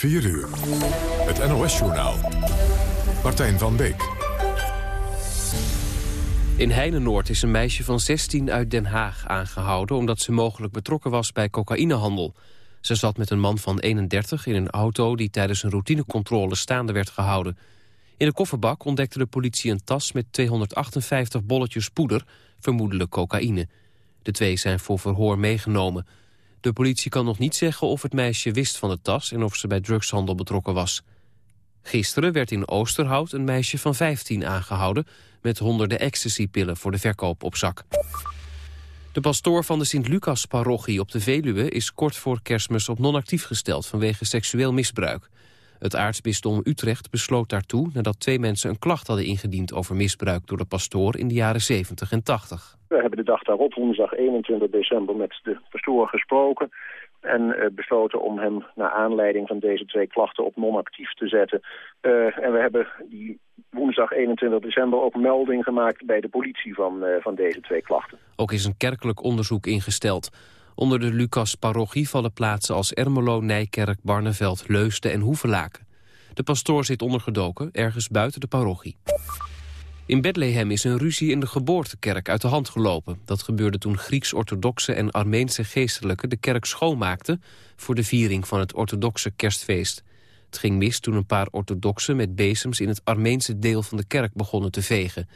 4 uur. Het NOS-journaal. Martijn van Beek. In Heinenoord is een meisje van 16 uit Den Haag aangehouden... omdat ze mogelijk betrokken was bij cocaïnehandel. Ze zat met een man van 31 in een auto... die tijdens een routinecontrole staande werd gehouden. In de kofferbak ontdekte de politie een tas met 258 bolletjes poeder... vermoedelijk cocaïne. De twee zijn voor verhoor meegenomen... De politie kan nog niet zeggen of het meisje wist van de tas... en of ze bij drugshandel betrokken was. Gisteren werd in Oosterhout een meisje van 15 aangehouden... met honderden ecstasypillen voor de verkoop op zak. De pastoor van de Sint-Lucas-parochie op de Veluwe... is kort voor kerstmis op non-actief gesteld vanwege seksueel misbruik. Het aartsbisdom Utrecht besloot daartoe nadat twee mensen een klacht hadden ingediend over misbruik door de pastoor in de jaren 70 en 80. We hebben de dag daarop, woensdag 21 december, met de pastoor gesproken en uh, besloten om hem naar aanleiding van deze twee klachten op non-actief te zetten. Uh, en we hebben die woensdag 21 december ook melding gemaakt bij de politie van, uh, van deze twee klachten. Ook is een kerkelijk onderzoek ingesteld. Onder de Lucas-parochie vallen plaatsen als Ermelo, Nijkerk, Barneveld, Leusden en Hoevelaken. De pastoor zit ondergedoken, ergens buiten de parochie. In Bethlehem is een ruzie in de geboortekerk uit de hand gelopen. Dat gebeurde toen Grieks-orthodoxe en Armeense geestelijken de kerk schoonmaakten voor de viering van het orthodoxe kerstfeest. Het ging mis toen een paar orthodoxen met bezems in het Armeense deel van de kerk begonnen te vegen.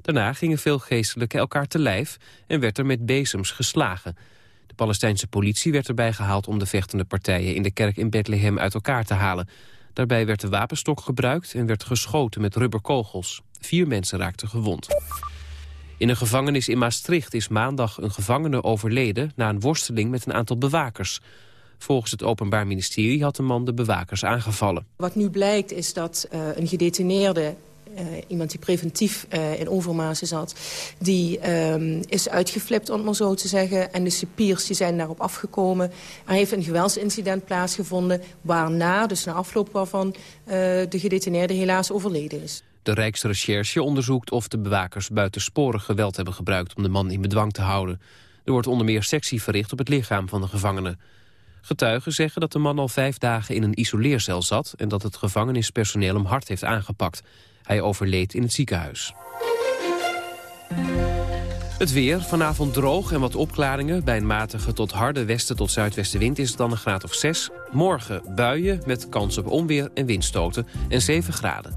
Daarna gingen veel geestelijken elkaar te lijf en werd er met bezems geslagen. De Palestijnse politie werd erbij gehaald om de vechtende partijen in de kerk in Bethlehem uit elkaar te halen. Daarbij werd de wapenstok gebruikt en werd geschoten met rubberkogels. Vier mensen raakten gewond. In een gevangenis in Maastricht is maandag een gevangene overleden... na een worsteling met een aantal bewakers. Volgens het Openbaar Ministerie had de man de bewakers aangevallen. Wat nu blijkt is dat uh, een gedetineerde iemand die preventief uh, in overmazen zat... die uh, is uitgeflipt, om het maar zo te zeggen. En de cipiers die zijn daarop afgekomen. Er heeft een geweldsincident plaatsgevonden... waarna, dus na afloop waarvan, de gedetineerde helaas overleden is. De Rijksrecherche onderzoekt of de bewakers buitensporig geweld hebben gebruikt... om de man in bedwang te houden. Er wordt onder meer sectie verricht op het lichaam van de gevangene. Getuigen zeggen dat de man al vijf dagen in een isoleercel zat... en dat het gevangenispersoneel hem hard heeft aangepakt. Hij overleed in het ziekenhuis. Het weer, vanavond droog en wat opklaringen. Bij een matige tot harde westen tot zuidwestenwind is het dan een graad of 6. Morgen buien met kans op onweer en windstoten en 7 graden.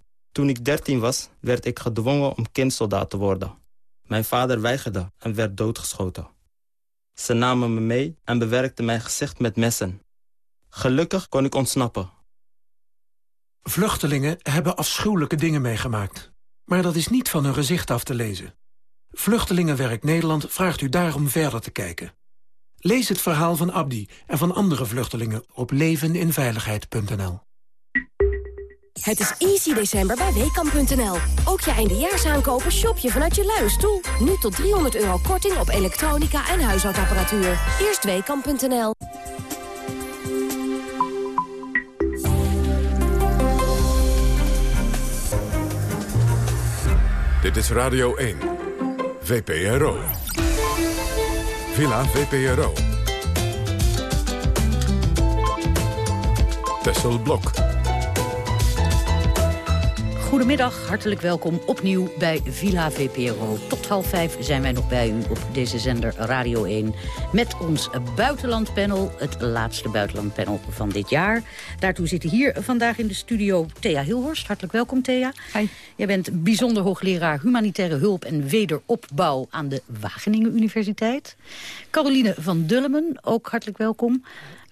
Toen ik 13 was, werd ik gedwongen om kindsoldaat te worden. Mijn vader weigerde en werd doodgeschoten. Ze namen me mee en bewerkten mijn gezicht met messen. Gelukkig kon ik ontsnappen. Vluchtelingen hebben afschuwelijke dingen meegemaakt. Maar dat is niet van hun gezicht af te lezen. Vluchtelingenwerk Nederland vraagt u daarom verder te kijken. Lees het verhaal van Abdi en van andere vluchtelingen op leveninveiligheid.nl. Het is easy december bij Weekamp.nl. Ook je eindejaarsaankopen shop je vanuit je luie stoel. Nu tot 300 euro korting op elektronica en huishoudapparatuur. Eerst Weekamp.nl. Dit is Radio 1. VPRO. Villa VPRO. Tessel Blok. Goedemiddag, hartelijk welkom opnieuw bij Villa VPRO. Tot half vijf zijn wij nog bij u op deze zender Radio 1... met ons buitenlandpanel, het laatste buitenlandpanel van dit jaar. Daartoe zitten hier vandaag in de studio Thea Hilhorst. Hartelijk welkom, Thea. Hi. Jij bent bijzonder hoogleraar humanitaire hulp en wederopbouw... aan de Wageningen Universiteit. Caroline van Dullemen, ook hartelijk welkom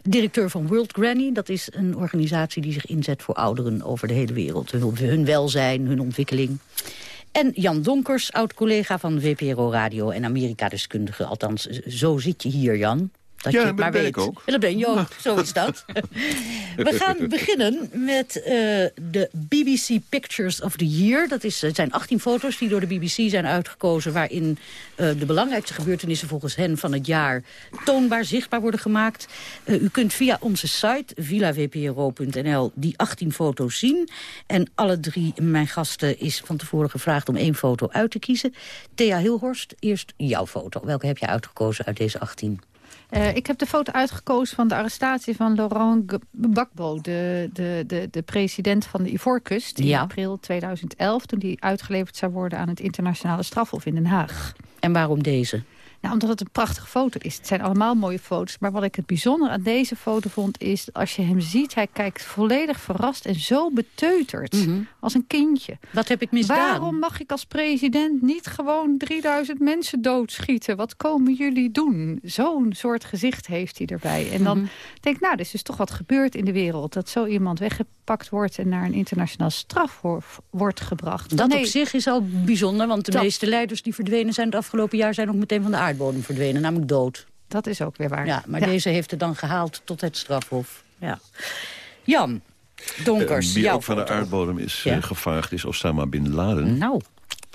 directeur van World Granny. Dat is een organisatie die zich inzet voor ouderen over de hele wereld. Hun welzijn, hun ontwikkeling. En Jan Donkers, oud-collega van VPRO Radio en Amerika-deskundige. Althans, zo zit je hier, Jan. Dat Ja, je het maar ben weet. ook. Ja, dat ben je ook, zo is dat. We gaan beginnen met eh, de BBC Pictures of the Year. Dat is, het zijn 18 foto's die door de BBC zijn uitgekozen... waarin eh, de belangrijkste gebeurtenissen volgens hen van het jaar... toonbaar, zichtbaar worden gemaakt. Eh, u kunt via onze site, villavpro.nl, die 18 foto's zien. En alle drie mijn gasten is van tevoren gevraagd om één foto uit te kiezen. Thea Hilhorst, eerst jouw foto. Welke heb je uitgekozen uit deze 18? Uh, ik heb de foto uitgekozen van de arrestatie van Laurent Gbagbo... de, de, de, de president van de Ivoorkust in Ja. april 2011... toen die uitgeleverd zou worden aan het internationale strafhof in Den Haag. En waarom deze? Nou, omdat het een prachtige foto is. Het zijn allemaal mooie foto's. Maar wat ik het bijzonder aan deze foto vond is... als je hem ziet, hij kijkt volledig verrast en zo beteuterd. Als een kindje. Wat heb ik misdaan? Waarom mag ik als president niet gewoon 3000 mensen doodschieten? Wat komen jullie doen? Zo'n soort gezicht heeft hij erbij. En dan Mhm. denk ik, nou, er is dus toch wat gebeurd in de wereld. Dat zo iemand weggepakt wordt en naar een internationaal strafhof wordt gebracht. Dat Nee, op zich is al bijzonder, want de Dat- meeste leiders die verdwenen zijn het afgelopen jaar zijn ook meteen van de aardbodem verdwenen, namelijk dood. Dat is ook weer waar. Ja, maar Ja. deze heeft het dan gehaald tot het strafhof. Ja. Jan, Donkers, wie jouw ook van de aardbodem is Ja. eh, gevaagd is Osama Bin Laden. Nou,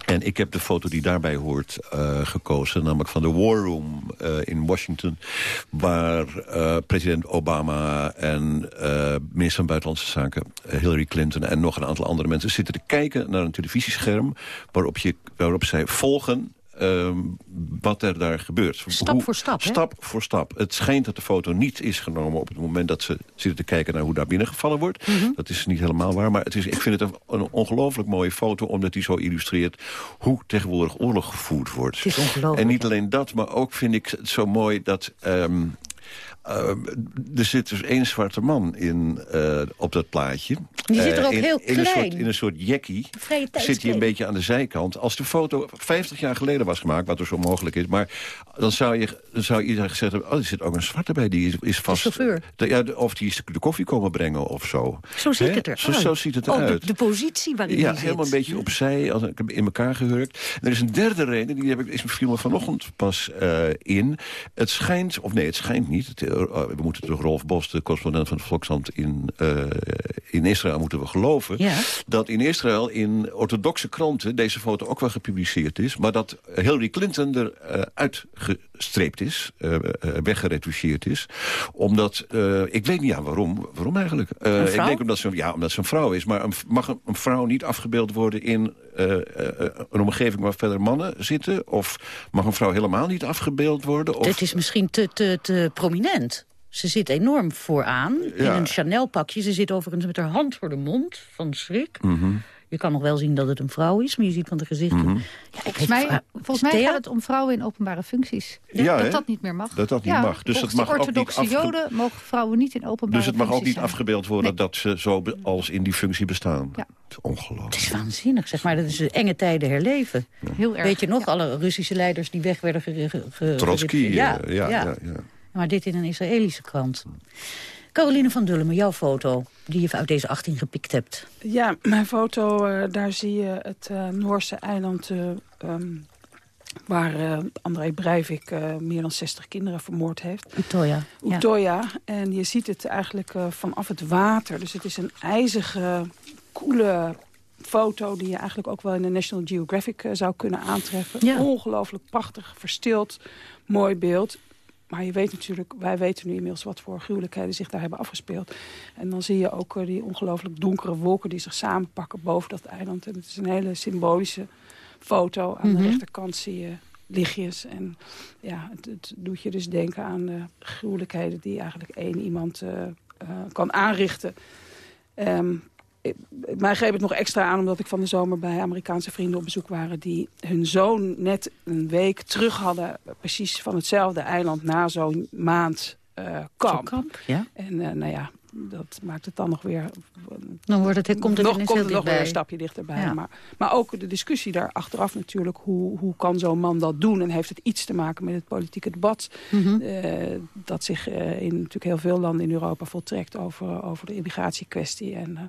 En ik heb de foto die daarbij hoort eh, gekozen. Namelijk van de War Room eh, in Washington. Waar eh, president Obama en eh, minister van Buitenlandse Zaken Hillary Clinton... en nog een aantal andere mensen zitten te kijken naar een televisiescherm... waarop, je, waarop zij volgen ehm, wat er daar gebeurt. Stap voor stap, hè? Stap voor stap. Het schijnt dat de foto niet is genomen op het moment dat ze zitten te kijken naar hoe daar binnengevallen wordt. Mhm. Dat is niet helemaal waar, maar het is, ik vind het een, een ongelooflijk mooie foto... omdat die zo illustreert hoe tegenwoordig oorlog gevoerd wordt. het is ongelooflijk. En niet alleen dat, maar ook vind ik het zo mooi dat... ehm, ehm, er zit dus één zwarte man in, eh, op dat plaatje. Die zit er Eh, ook in, heel in een, klein. soort, in een soort jackie zit hij een beetje aan de zijkant. Als de foto 50 jaar geleden was gemaakt, wat dus onmogelijk is... maar dan zou, je, dan zou iedereen gezegd hebben... oh, er zit ook een zwarte bij, die is, is vast... chauffeur. De, ja, de- of die is de koffie komen brengen of zo. Zo ziet Hè? het eruit. Zo, zo ziet het Oh, eruit. de, de positie waarin Ja, hij zit. helemaal een beetje opzij, als, ik heb in elkaar gehurkt. En er is een derde reden, die heb ik, is viel me vanochtend pas eh, in. Het schijnt, of nee, het schijnt niet. Het, eh, we moeten toch Rolf Bos, de correspondent van het Volkskrant in, eh, in Israël, moeten we geloven. Ja. Dat in Israël in orthodoxe kranten deze foto ook wel gepubliceerd is. Maar dat Hillary Clinton eruit uitgestreept is, weggeretoucheerd is. Omdat, eh, ik weet niet ja, waarom, waarom eigenlijk. Ik denk omdat ze, ja, omdat ze een vrouw is. Maar een, mag een, een vrouw niet afgebeeld worden in een omgeving waar verder mannen zitten? Of mag een vrouw helemaal niet afgebeeld worden? Of, Dit is misschien te, te, te prominent. Ze zit enorm vooraan in een Chanel-pakje. Ze zit overigens met haar hand voor de mond van schrik. Mhm. Je kan nog wel zien dat het een vrouw is, maar je ziet van de gezichten... Mhm. Ja, ik Volgens mij, volgens mij gaat het om vrouwen in openbare functies. Ja, dat dat niet meer mag. Dat dat niet Ja, mag. Dus volgens mag de ook niet orthodoxe joden mogen vrouwen niet in openbare dus het mag ook niet zijn. afgebeeld worden Nee. dat ze zo be- als in die functie bestaan. Ja. Het is ongelooflijk. Het is waanzinnig, zeg maar. Dat is enge tijden herleven. Heel erg. Weet je nog, alle Russische leiders die weg werden ge, ge, ge- Trotsky, ge- ja, ja, ja. ja, Maar dit in een Israëlische krant. Caroline van Dullemen, jouw foto, die je uit deze 18 gepikt hebt. Ja, mijn foto, eh, daar zie je het eh, Noorse eiland... eh, ehm, waar André Breivik meer dan 60 kinderen vermoord heeft. Utoya. Ja. Utoya. En je ziet het eigenlijk vanaf het water. Dus het is een ijzige, koele foto... die je eigenlijk ook wel in de National Geographic zou kunnen aantreffen. Ja. Ongelooflijk prachtig, verstild, mooi beeld. Maar je weet natuurlijk, wij weten nu inmiddels wat voor gruwelijkheden zich daar hebben afgespeeld. En dan zie je ook eh, die ongelooflijk donkere wolken die zich samenpakken boven dat eiland. En het is een hele symbolische foto. Aan Mhm. de rechterkant zie je lichtjes. En ja, het, het doet je dus denken aan de gruwelijkheden die eigenlijk één iemand eh, eh, kan aanrichten. Ehm, mij greep het nog extra aan omdat ik van de zomer bij Amerikaanse vrienden op bezoek waren... die hun zoon net een week terug hadden, precies van hetzelfde eiland... na zo'n maand eh kamp. kamp, ja. En eh, nou ja, dat maakt het dan nog weer... Dan wordt het, komt het nog, komt het nog weer een stapje dichterbij. Ja. Maar, maar ook de discussie daar achteraf natuurlijk. Hoe, hoe kan zo'n man dat doen? En heeft het iets te maken met het politieke debat... Mhm. eh, dat zich eh, in natuurlijk heel veel landen in Europa voltrekt... over, over de immigratiekwestie. En eh,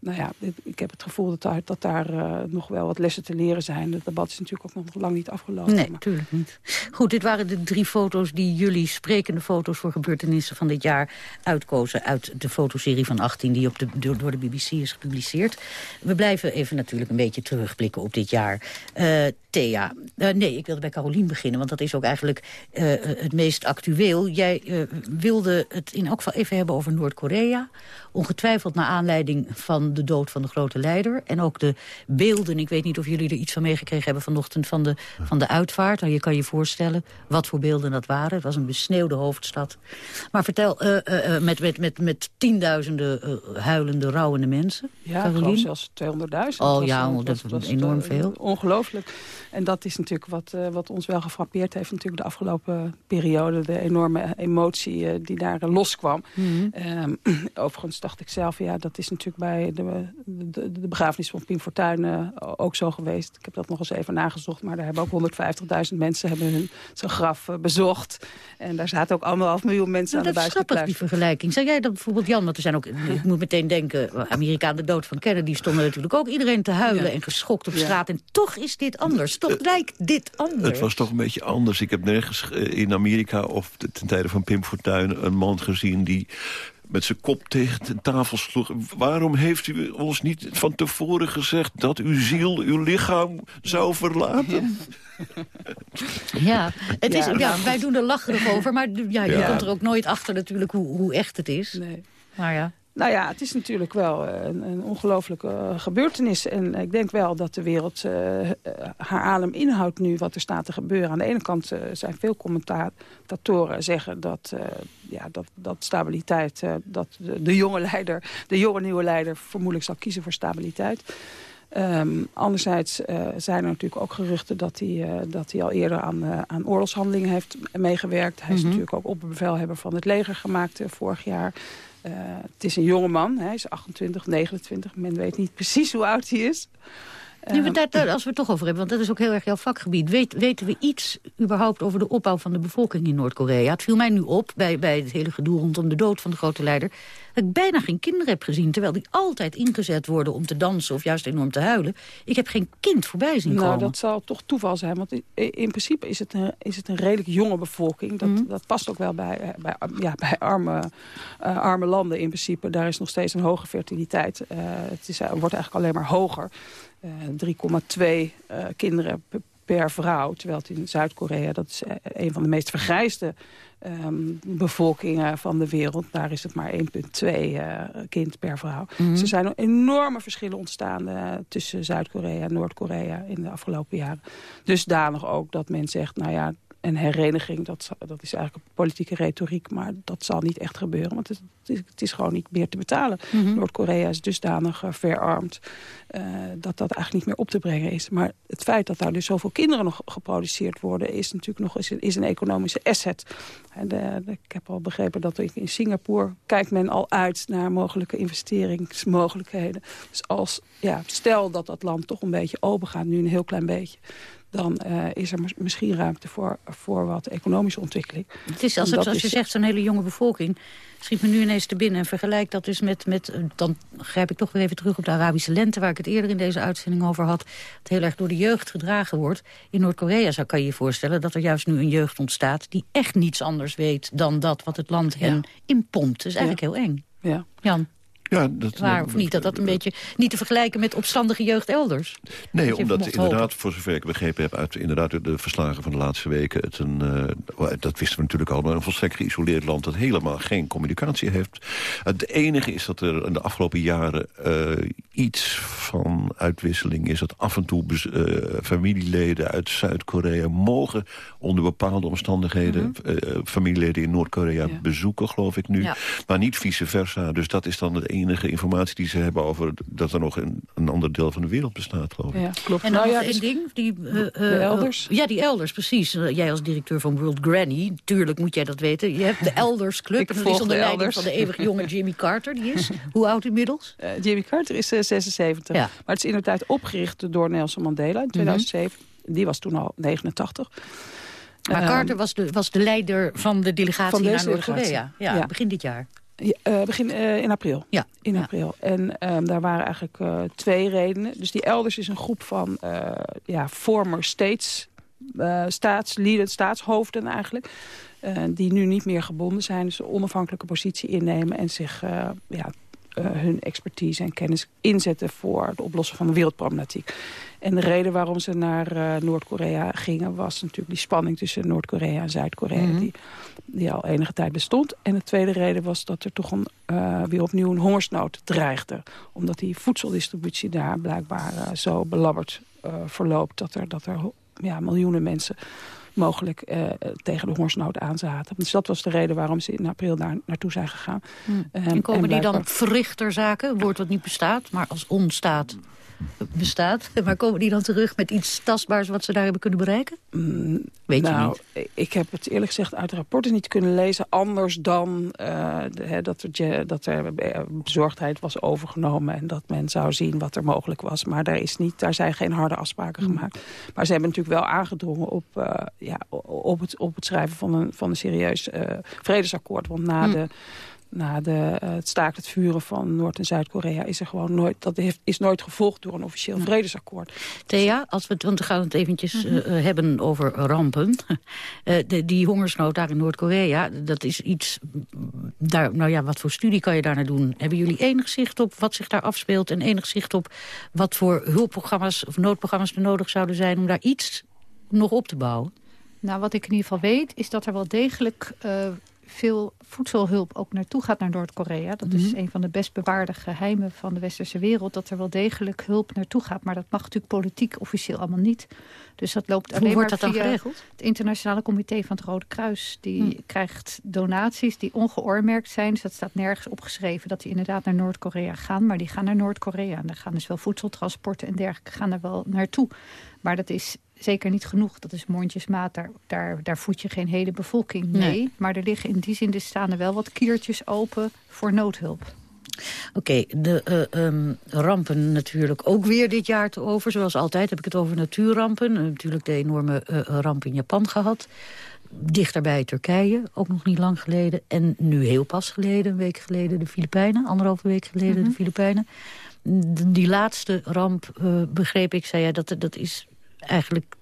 nou ja, ik heb het gevoel dat daar, dat daar uh, nog wel wat lessen te leren zijn. Het debat is natuurlijk ook nog lang niet afgelopen. Nee, natuurlijk niet. Goed, dit waren de drie foto's die jullie sprekende foto's voor gebeurtenissen van dit jaar uitkozen uit de fotoserie van 18 die op de, door, de BBC is gepubliceerd. We blijven even natuurlijk een beetje terugblikken op dit jaar. Uh, Thea, uh, nee, ik wilde bij Carolien beginnen, want dat is ook eigenlijk het meest actueel. Jij wilde het in elk geval even hebben over Noord-Korea. Ongetwijfeld naar aanleiding van de dood van de grote leider. En ook de beelden, ik weet niet of jullie er iets van meegekregen hebben vanochtend van de, van de uitvaart. Nou, je kan je voorstellen wat voor beelden dat waren. Het was een besneeuwde hoofdstad. Maar vertel, uh, uh, met, met, met, met tienduizenden huilende, rouwende mensen. Ja, ik geloof zelfs 200.000. Oh ja, dat was enorm veel. Ongelooflijk. En dat is natuurlijk wat, wat ons wel gefrappeerd heeft natuurlijk de afgelopen periode. De enorme emotie die daar loskwam. Mm -hmm. overigens dacht ik zelf, ja, dat is natuurlijk bij de, de, de begrafenis van Pim Fortuyn uh, ook zo geweest. Ik heb dat nog eens even nagezocht, maar daar hebben ook 150.000 mensen hebben hun, zijn graf uh, bezocht. En daar zaten ook anderhalf miljoen mensen nou, aan de buitenkant. Dat is grappig, die vergelijking. Zeg jij dat bijvoorbeeld, Jan, want er zijn ook, ik moet meteen denken, Amerikaan de dood van Kennedy stonden natuurlijk ook iedereen te huilen ja. en geschokt op straat. En toch is dit anders, toch lijkt dit anders. Het was toch een beetje anders. Ik heb nergens eh, in Amerika of ten tijde van Pim Fortuyn een man gezien die met zijn kop tegen de tafel sloeg. Waarom heeft u ons niet van tevoren gezegd... dat uw ziel uw lichaam zou verlaten? Ja, het is, ja, wij doen er lacherig over. Maar ja, je komt er ook nooit achter natuurlijk hoe, hoe echt het is. Nee. Maar ja. Nou ja, het is natuurlijk wel eh, een, een ongelooflijke eh, gebeurtenis. En ik denk wel dat de wereld uh, haar adem inhoudt nu wat er staat te gebeuren. Aan de ene kant uh, zijn veel commentatoren zeggen dat, uh, ja, dat, dat stabiliteit... dat de, de, jonge leider, de jonge nieuwe leider vermoedelijk zal kiezen voor stabiliteit. Um, anderzijds zijn er natuurlijk ook geruchten dat hij, dat hij al eerder aan, aan oorlogshandelingen heeft meegewerkt. Hij is mm -hmm. natuurlijk ook opperbevelhebber van het leger gemaakt vorig jaar. Uh, het is een jonge man, hij is 28, 29. Men weet niet precies hoe oud hij is. Dat, als we het toch over hebben, want dat is ook heel erg jouw vakgebied. Weet, weten we iets überhaupt over de opbouw van de bevolking in Noord-Korea? Het viel mij nu op, bij, bij het hele gedoe rondom de dood van de grote leider... dat ik bijna geen kinderen heb gezien, terwijl die altijd ingezet worden om te dansen... of juist enorm te huilen. Ik heb geen kind voorbij zien nou, komen. Nou, dat zal toch toeval zijn, want in, in principe is het, een, is het een redelijk jonge bevolking. Dat, mm -hmm. dat past ook wel bij, eh, bij, ja, bij arme, uh, arme landen in principe. Daar is nog steeds een hoge fertiliteit. Uh, het is, wordt eigenlijk alleen maar hoger. Uh, 3,2 uh, kinderen per vrouw. Terwijl het in Zuid-Korea, dat is een van de meest vergrijsde um, bevolkingen van de wereld. Daar is het maar 1,2 uh, kind per vrouw. Mm -hmm. Dus er zijn enorme verschillen ontstaan uh, tussen Zuid-Korea en Noord-Korea in de afgelopen jaren. Dusdanig ook dat men zegt, nou ja, een hereniging, dat, dat is eigenlijk een politieke retoriek... maar dat zal niet echt gebeuren, want het, het, is, het is, gewoon niet meer te betalen. Mm -hmm. Noord-Korea is dusdanig verarmd uh, dat dat eigenlijk niet meer op te brengen is. Maar het feit dat daar dus zoveel kinderen nog geproduceerd worden... is natuurlijk nog is, is een economische asset. En de, de, ik heb al begrepen dat in Singapore kijkt men al uit... naar mogelijke investeringsmogelijkheden. Dus als, ja, stel dat dat land toch een beetje open gaat, nu een heel klein beetje dan uh, is er misschien ruimte voor, voor wat economische ontwikkeling. Het is, als, het, zoals je zegt, zo'n hele jonge bevolking schiet me nu ineens te binnen. En vergelijk dat dus met, met, dan grijp ik toch weer even terug op de Arabische lente... waar ik het eerder in deze uitzending over had... dat heel erg door de jeugd gedragen wordt. In Noord-Korea zou kan je je voorstellen dat er juist nu een jeugd ontstaat... die echt niets anders weet dan dat wat het land hen ja. inpompt. Dat is eigenlijk ja. heel eng. Ja. Jan? Ja, dat, Waar of niet? Dat dat een beetje niet te vergelijken met opstandige jeugd elders? Nee, omdat inderdaad, hopen. voor zover ik begrepen heb... uit inderdaad de verslagen van de laatste weken... Het een, uh, dat wisten we natuurlijk al, maar een volstrekt geïsoleerd land... dat helemaal geen communicatie heeft. Het enige is dat er in de afgelopen jaren uh, iets van uitwisseling is... dat af en toe uh, familieleden uit Zuid-Korea mogen... onder bepaalde omstandigheden mm -hmm. familieleden in Noord-Korea ja. bezoeken, geloof ik nu. Ja. Maar niet vice versa. Dus dat is dan het enige informatie die ze hebben over dat er nog een, een ander deel van de wereld bestaat, geloof ik. Ja, klopt. En dan nou, ja, dus ding, die, uh, uh, de elders? ja, die elders, precies. Uh, jij als directeur van World Granny, tuurlijk moet jij dat weten. Je hebt de Elders Club, ik en dat is onder leiding van de eeuwig jonge Jimmy Carter. Die is, hoe oud inmiddels? Jimmy Carter is 76. Ja. Maar het is inderdaad opgericht door Nelson Mandela in 2007. Mm -hmm. Die was toen al 89. Maar Carter was de, was de leider van de delegatie van naar Noord-Korea. Ja, ja, begin dit jaar. Ja, begin in april. Ja. In april. En ehm, daar waren eigenlijk twee redenen. Dus die elders is een groep van ja, former states, staatslieden, staatshoofden eigenlijk. die nu niet meer gebonden zijn. Dus een onafhankelijke positie innemen en zich ja, hun expertise en kennis inzetten voor het oplossen van de wereldproblematiek. En de reden waarom ze naar uh, Noord-Korea gingen was natuurlijk die spanning tussen Noord-Korea en Zuid-Korea mm -hmm. die, die al enige tijd bestond. En de tweede reden was dat er toch een, uh, weer opnieuw een hongersnood dreigde. Omdat die voedseldistributie daar blijkbaar zo belabberd verloopt dat er, dat er ja, miljoenen mensen mogelijk uh, tegen de hongersnood aanzaten. Dus dat was de reden waarom ze in april daar naartoe zijn gegaan. Hmm. En, en komen en die dan verrichterzaken, een woord wat niet bestaat, maar als onstaat bestaat. Maar komen die dan terug met iets tastbaars wat ze daar hebben kunnen bereiken? Mm, Weet nou, je niet? Ik heb het eerlijk gezegd uit de rapporten niet kunnen lezen. Anders dan uh, de, dat, er, dat er bezorgdheid was overgenomen. En dat men zou zien wat er mogelijk was. Maar daar, is niet, daar zijn geen harde afspraken mm. gemaakt. Maar ze hebben natuurlijk wel aangedrongen op, uh, ja, op, het, op het schrijven van een, van een serieus uh, vredesakkoord. Want na mm. de na de, uh, het staakt het vuren van Noord- en Zuid-Korea... is er gewoon nooit, dat heeft, is nooit gevolgd door een officieel vredesakkoord. Thea, als we het, want we gaan het eventjes uh, hebben over rampen. uh, de, die hongersnood daar in Noord-Korea, dat is iets... Daar, nou ja, wat voor studie kan je daar naar doen? Hebben jullie enig zicht op wat zich daar afspeelt... en enig zicht op wat voor hulpprogramma's of noodprogramma's er nodig zouden zijn... om daar iets nog op te bouwen? Nou, wat ik in ieder geval weet, is dat er wel degelijk veel voedselhulp ook naartoe gaat naar Noord-Korea. Dat is mhm. een van de best bewaarde geheimen van de westerse wereld. Dat er wel degelijk hulp naartoe gaat. Maar dat mag natuurlijk politiek officieel allemaal niet. Dus dat loopt alleen wordt maar dat dan geregeld? Het internationale comité van het Rode Kruis. Die mhm. krijgt donaties die ongeoormerkt zijn. Dus dat staat nergens opgeschreven dat die inderdaad naar Noord-Korea gaan. Maar die gaan naar Noord-Korea. En daar gaan dus wel voedseltransporten en dergelijke gaan er wel naartoe. Maar dat is zeker niet genoeg. Dat is mondjesmaat. Daar, daar, daar voed je geen hele bevolking mee. Nee. Maar er liggen in die zin dus staan er wel wat kiertjes open voor noodhulp. Oké, okay, de uh, um, rampen natuurlijk ook weer dit jaar te over. Zoals altijd heb ik het over natuurrampen. Uh, natuurlijk de enorme uh, ramp in Japan gehad. Dichterbij Turkije, ook nog niet lang geleden. En nu heel pas geleden, een week geleden, de Filipijnen. Anderhalve week geleden mm -hmm. de Filipijnen. Die laatste ramp, begreep ik, zei jij, dat, dat is eigenlijk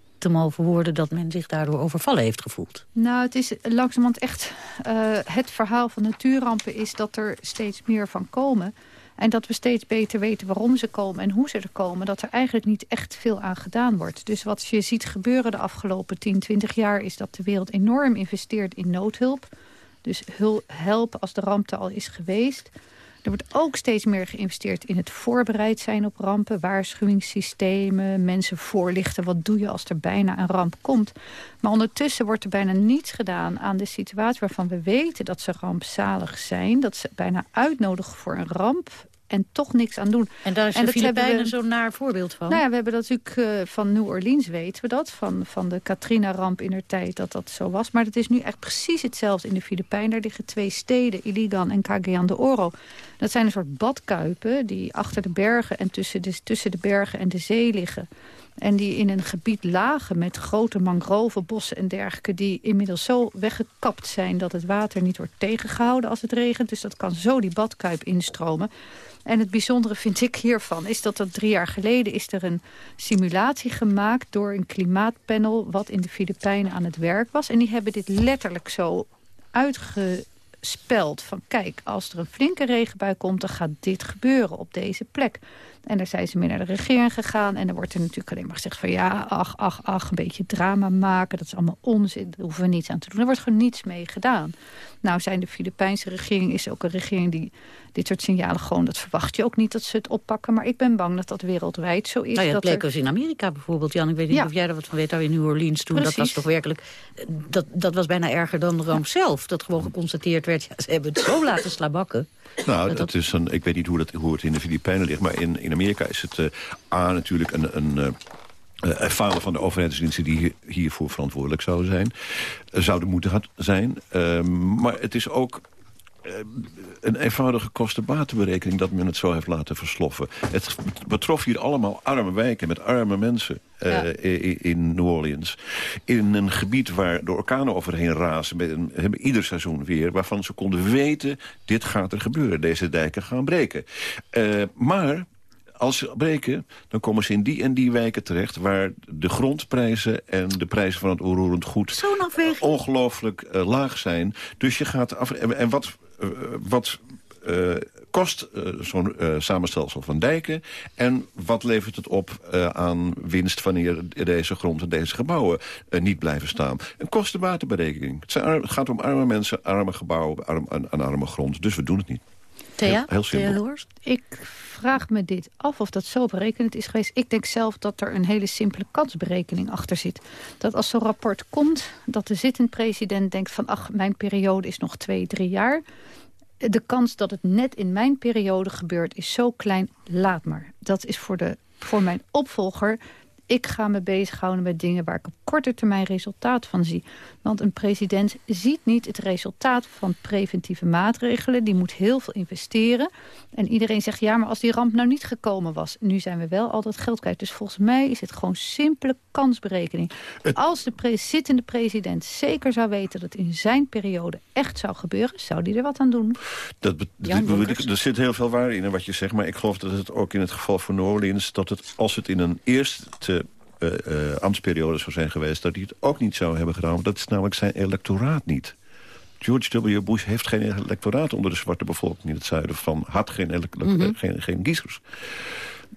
verwoorden dat men zich daardoor overvallen heeft gevoeld. Nou, het is langzamerhand echt... Uh, het verhaal van natuurrampen is dat er steeds meer van komen. En dat we steeds beter weten waarom ze komen en hoe ze er komen. Dat er eigenlijk niet echt veel aan gedaan wordt. Dus wat je ziet gebeuren de afgelopen 10, 20 jaar... is dat de wereld enorm investeert in noodhulp. Dus helpen als de ramp al is geweest... Er wordt ook steeds meer geïnvesteerd in het voorbereid zijn op rampen. Waarschuwingssystemen, mensen voorlichten. Wat doe je als er bijna een ramp komt? Maar ondertussen wordt er bijna niets gedaan aan de situatie waarvan we weten dat ze rampzalig zijn. Dat ze bijna uitnodigen voor een ramp en toch niks aan doen. En daar is de Filipijnen zo'n naar voorbeeld van. Nou ja, we hebben dat natuurlijk uh, van New Orleans weten we dat. Van, van de Katrina-ramp in der tijd dat dat zo was. Maar het is nu echt precies hetzelfde in de Filipijnen. Daar liggen twee steden, Iligan en Cagayan de Oro. Dat zijn een soort badkuipen die achter de bergen en tussen de, tussen de bergen en de zee liggen. En die in een gebied lagen met grote mangrovenbossen en dergelijke... die inmiddels zo weggekapt zijn dat het water niet wordt tegengehouden als het regent. Dus dat kan zo die badkuip instromen. En het bijzondere vind ik hiervan is dat er drie jaar geleden is er een simulatie gemaakt door een klimaatpanel wat in de Filipijnen aan het werk was. En die hebben dit letterlijk zo uitgespeld van kijk, als er een flinke regenbui komt, dan gaat dit gebeuren op deze plek. En daar zijn ze mee naar de regering gegaan. En dan wordt er natuurlijk alleen maar gezegd van ja, ach, ach, ach, een beetje drama maken. Dat is allemaal onzin, daar hoeven we niets aan te doen. Er wordt gewoon niets mee gedaan. Nou zijn de Filipijnse regering is ook een regering die dit soort signalen gewoon, dat verwacht je ook niet dat ze het oppakken. Maar ik ben bang dat dat wereldwijd zo is. Nou ja, dat het bleek er... in Amerika bijvoorbeeld. Jan, ik weet niet ja. of jij er wat van weet, daar in New Orleans toen. Precies. Dat was toch werkelijk, dat, dat was bijna erger dan de ramp ja. zelf. Dat gewoon geconstateerd werd, ja, ze hebben het zo laten slabakken. Nou, dat, dat, is een, ik weet niet hoe, dat, hoe het in de Filipijnen ligt, maar in, in Amerika is het uh, A natuurlijk een... een uh, uh, falen van de overheidsdiensten die hiervoor verantwoordelijk zouden zijn. Zouden moeten zijn. Uh, maar het is ook een eenvoudige kostenbatenberekening dat men het zo heeft laten versloffen. Het betrof hier allemaal arme wijken met arme mensen in New Orleans. In een gebied waar de orkanen overheen razen, hebben ieder seizoen weer... waarvan ze konden weten, dit gaat er gebeuren. Deze dijken gaan breken. maar als ze breken, dan komen ze in die en die wijken terecht... waar de grondprijzen en de prijzen van het onroerend goed... ongelooflijk uh, laag zijn. Dus je gaat af... En, wat, wat uh, kost zo'n samenstelsel van dijken... en wat levert het op aan winst wanneer deze grond en deze gebouwen niet blijven staan. Een kostenbatenberekening. Het, het, gaat om arme mensen, arme gebouwen arm, en, arme grond. Dus we doen het niet. Thea, heel, simpel. Ik vraag me dit af of dat zo berekenend is geweest. Ik denk zelf dat er een hele simpele kansberekening achter zit. Dat als zo'n rapport komt, dat de zittend president denkt van... ach, mijn periode is nog twee, drie jaar. De kans dat het net in mijn periode gebeurt is zo klein, laat maar. Dat is voor, de, voor mijn opvolger ik ga me bezighouden met dingen waar ik op korte termijn resultaat van zie. Want een president ziet niet het resultaat van preventieve maatregelen. Die moet heel veel investeren. En iedereen zegt, ja, maar als die ramp nou niet gekomen was... nu zijn we wel al dat geld kwijt. Dus volgens mij is het gewoon simpele kansberekening. Als de pre zittende president zeker zou weten dat in zijn periode echt zou gebeuren... zou die er wat aan doen. Dat, er zit heel veel waar in wat je zegt. Maar ik geloof dat het ook in het geval van New Orleans... dat het, als het in een eerste uh, uh, ambtsperiode zou zijn geweest... dat hij het ook niet zou hebben gedaan. Want dat is namelijk zijn electoraat niet. George W. Bush heeft geen electoraat onder de zwarte bevolking in het zuiden van... had geen, mm geen, geen kiezers.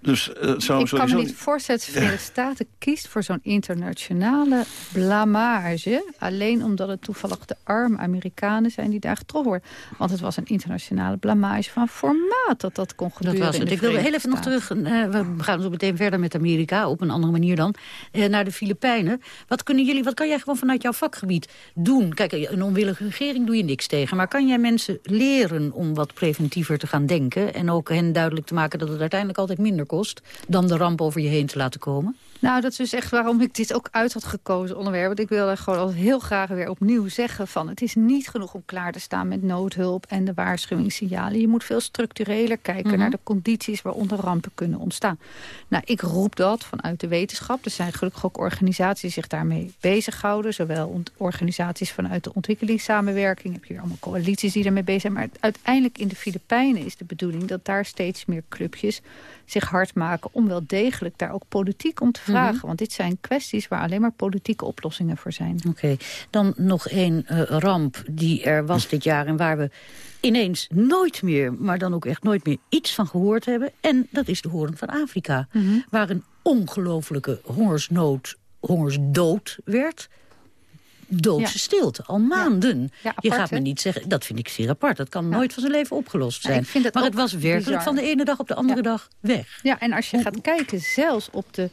Dus, uh, zou ik kan me niet voorstellen dat de Verenigde Staten kiest voor zo'n internationale blamage. Alleen omdat het toevallig de arme Amerikanen zijn die daar getroffen worden. Want het was een internationale blamage van formaat dat dat kon gebeuren. Dat was het. Ik wil heel even nog terug. Uh, we gaan zo meteen verder met Amerika op een andere manier dan. Uh, naar de Filipijnen. Wat kunnen jullie, wat kan jij gewoon vanuit jouw vakgebied doen? Kijk, een onwillige regering doe je niks tegen. Maar kan jij mensen leren om wat preventiever te gaan denken? En ook hen duidelijk te maken dat het uiteindelijk altijd minder kost... dan de ramp over je heen te laten komen? Nou, dat is dus echt waarom ik dit ook uit had gekozen onderwerp. Want ik wil er gewoon heel graag weer opnieuw zeggen van... het is niet genoeg om klaar te staan met noodhulp en de waarschuwingssignalen. Je moet veel structureler kijken Mhm. naar de condities waaronder rampen kunnen ontstaan. Nou, ik roep dat vanuit de wetenschap. Er zijn gelukkig ook organisaties die zich daarmee bezighouden. Zowel organisaties vanuit de ontwikkelingssamenwerking. Heb je hier allemaal coalities die daarmee bezig zijn. Maar uiteindelijk in de Filipijnen is de bedoeling dat daar steeds meer clubjes zich hard maken om wel degelijk daar ook politiek om te vragen. Mhm. Want dit zijn kwesties waar alleen maar politieke oplossingen voor zijn. Oké, dan nog één uh, ramp die er was dit jaar... en waar we ineens nooit meer, maar dan ook echt nooit meer iets van gehoord hebben. En dat is de Hoorn van Afrika. Mhm. Waar een ongelofelijke hongersnood, hongersdood werd doodse Ja. stilte, al maanden. Ja, je apart, gaat me niet zeggen, dat vind ik zeer apart. Dat kan nooit van zijn leven opgelost zijn. het maar het was werkelijk bizar. van de ene dag op de andere dag weg. Ja, en als je gaat kijken, zelfs op de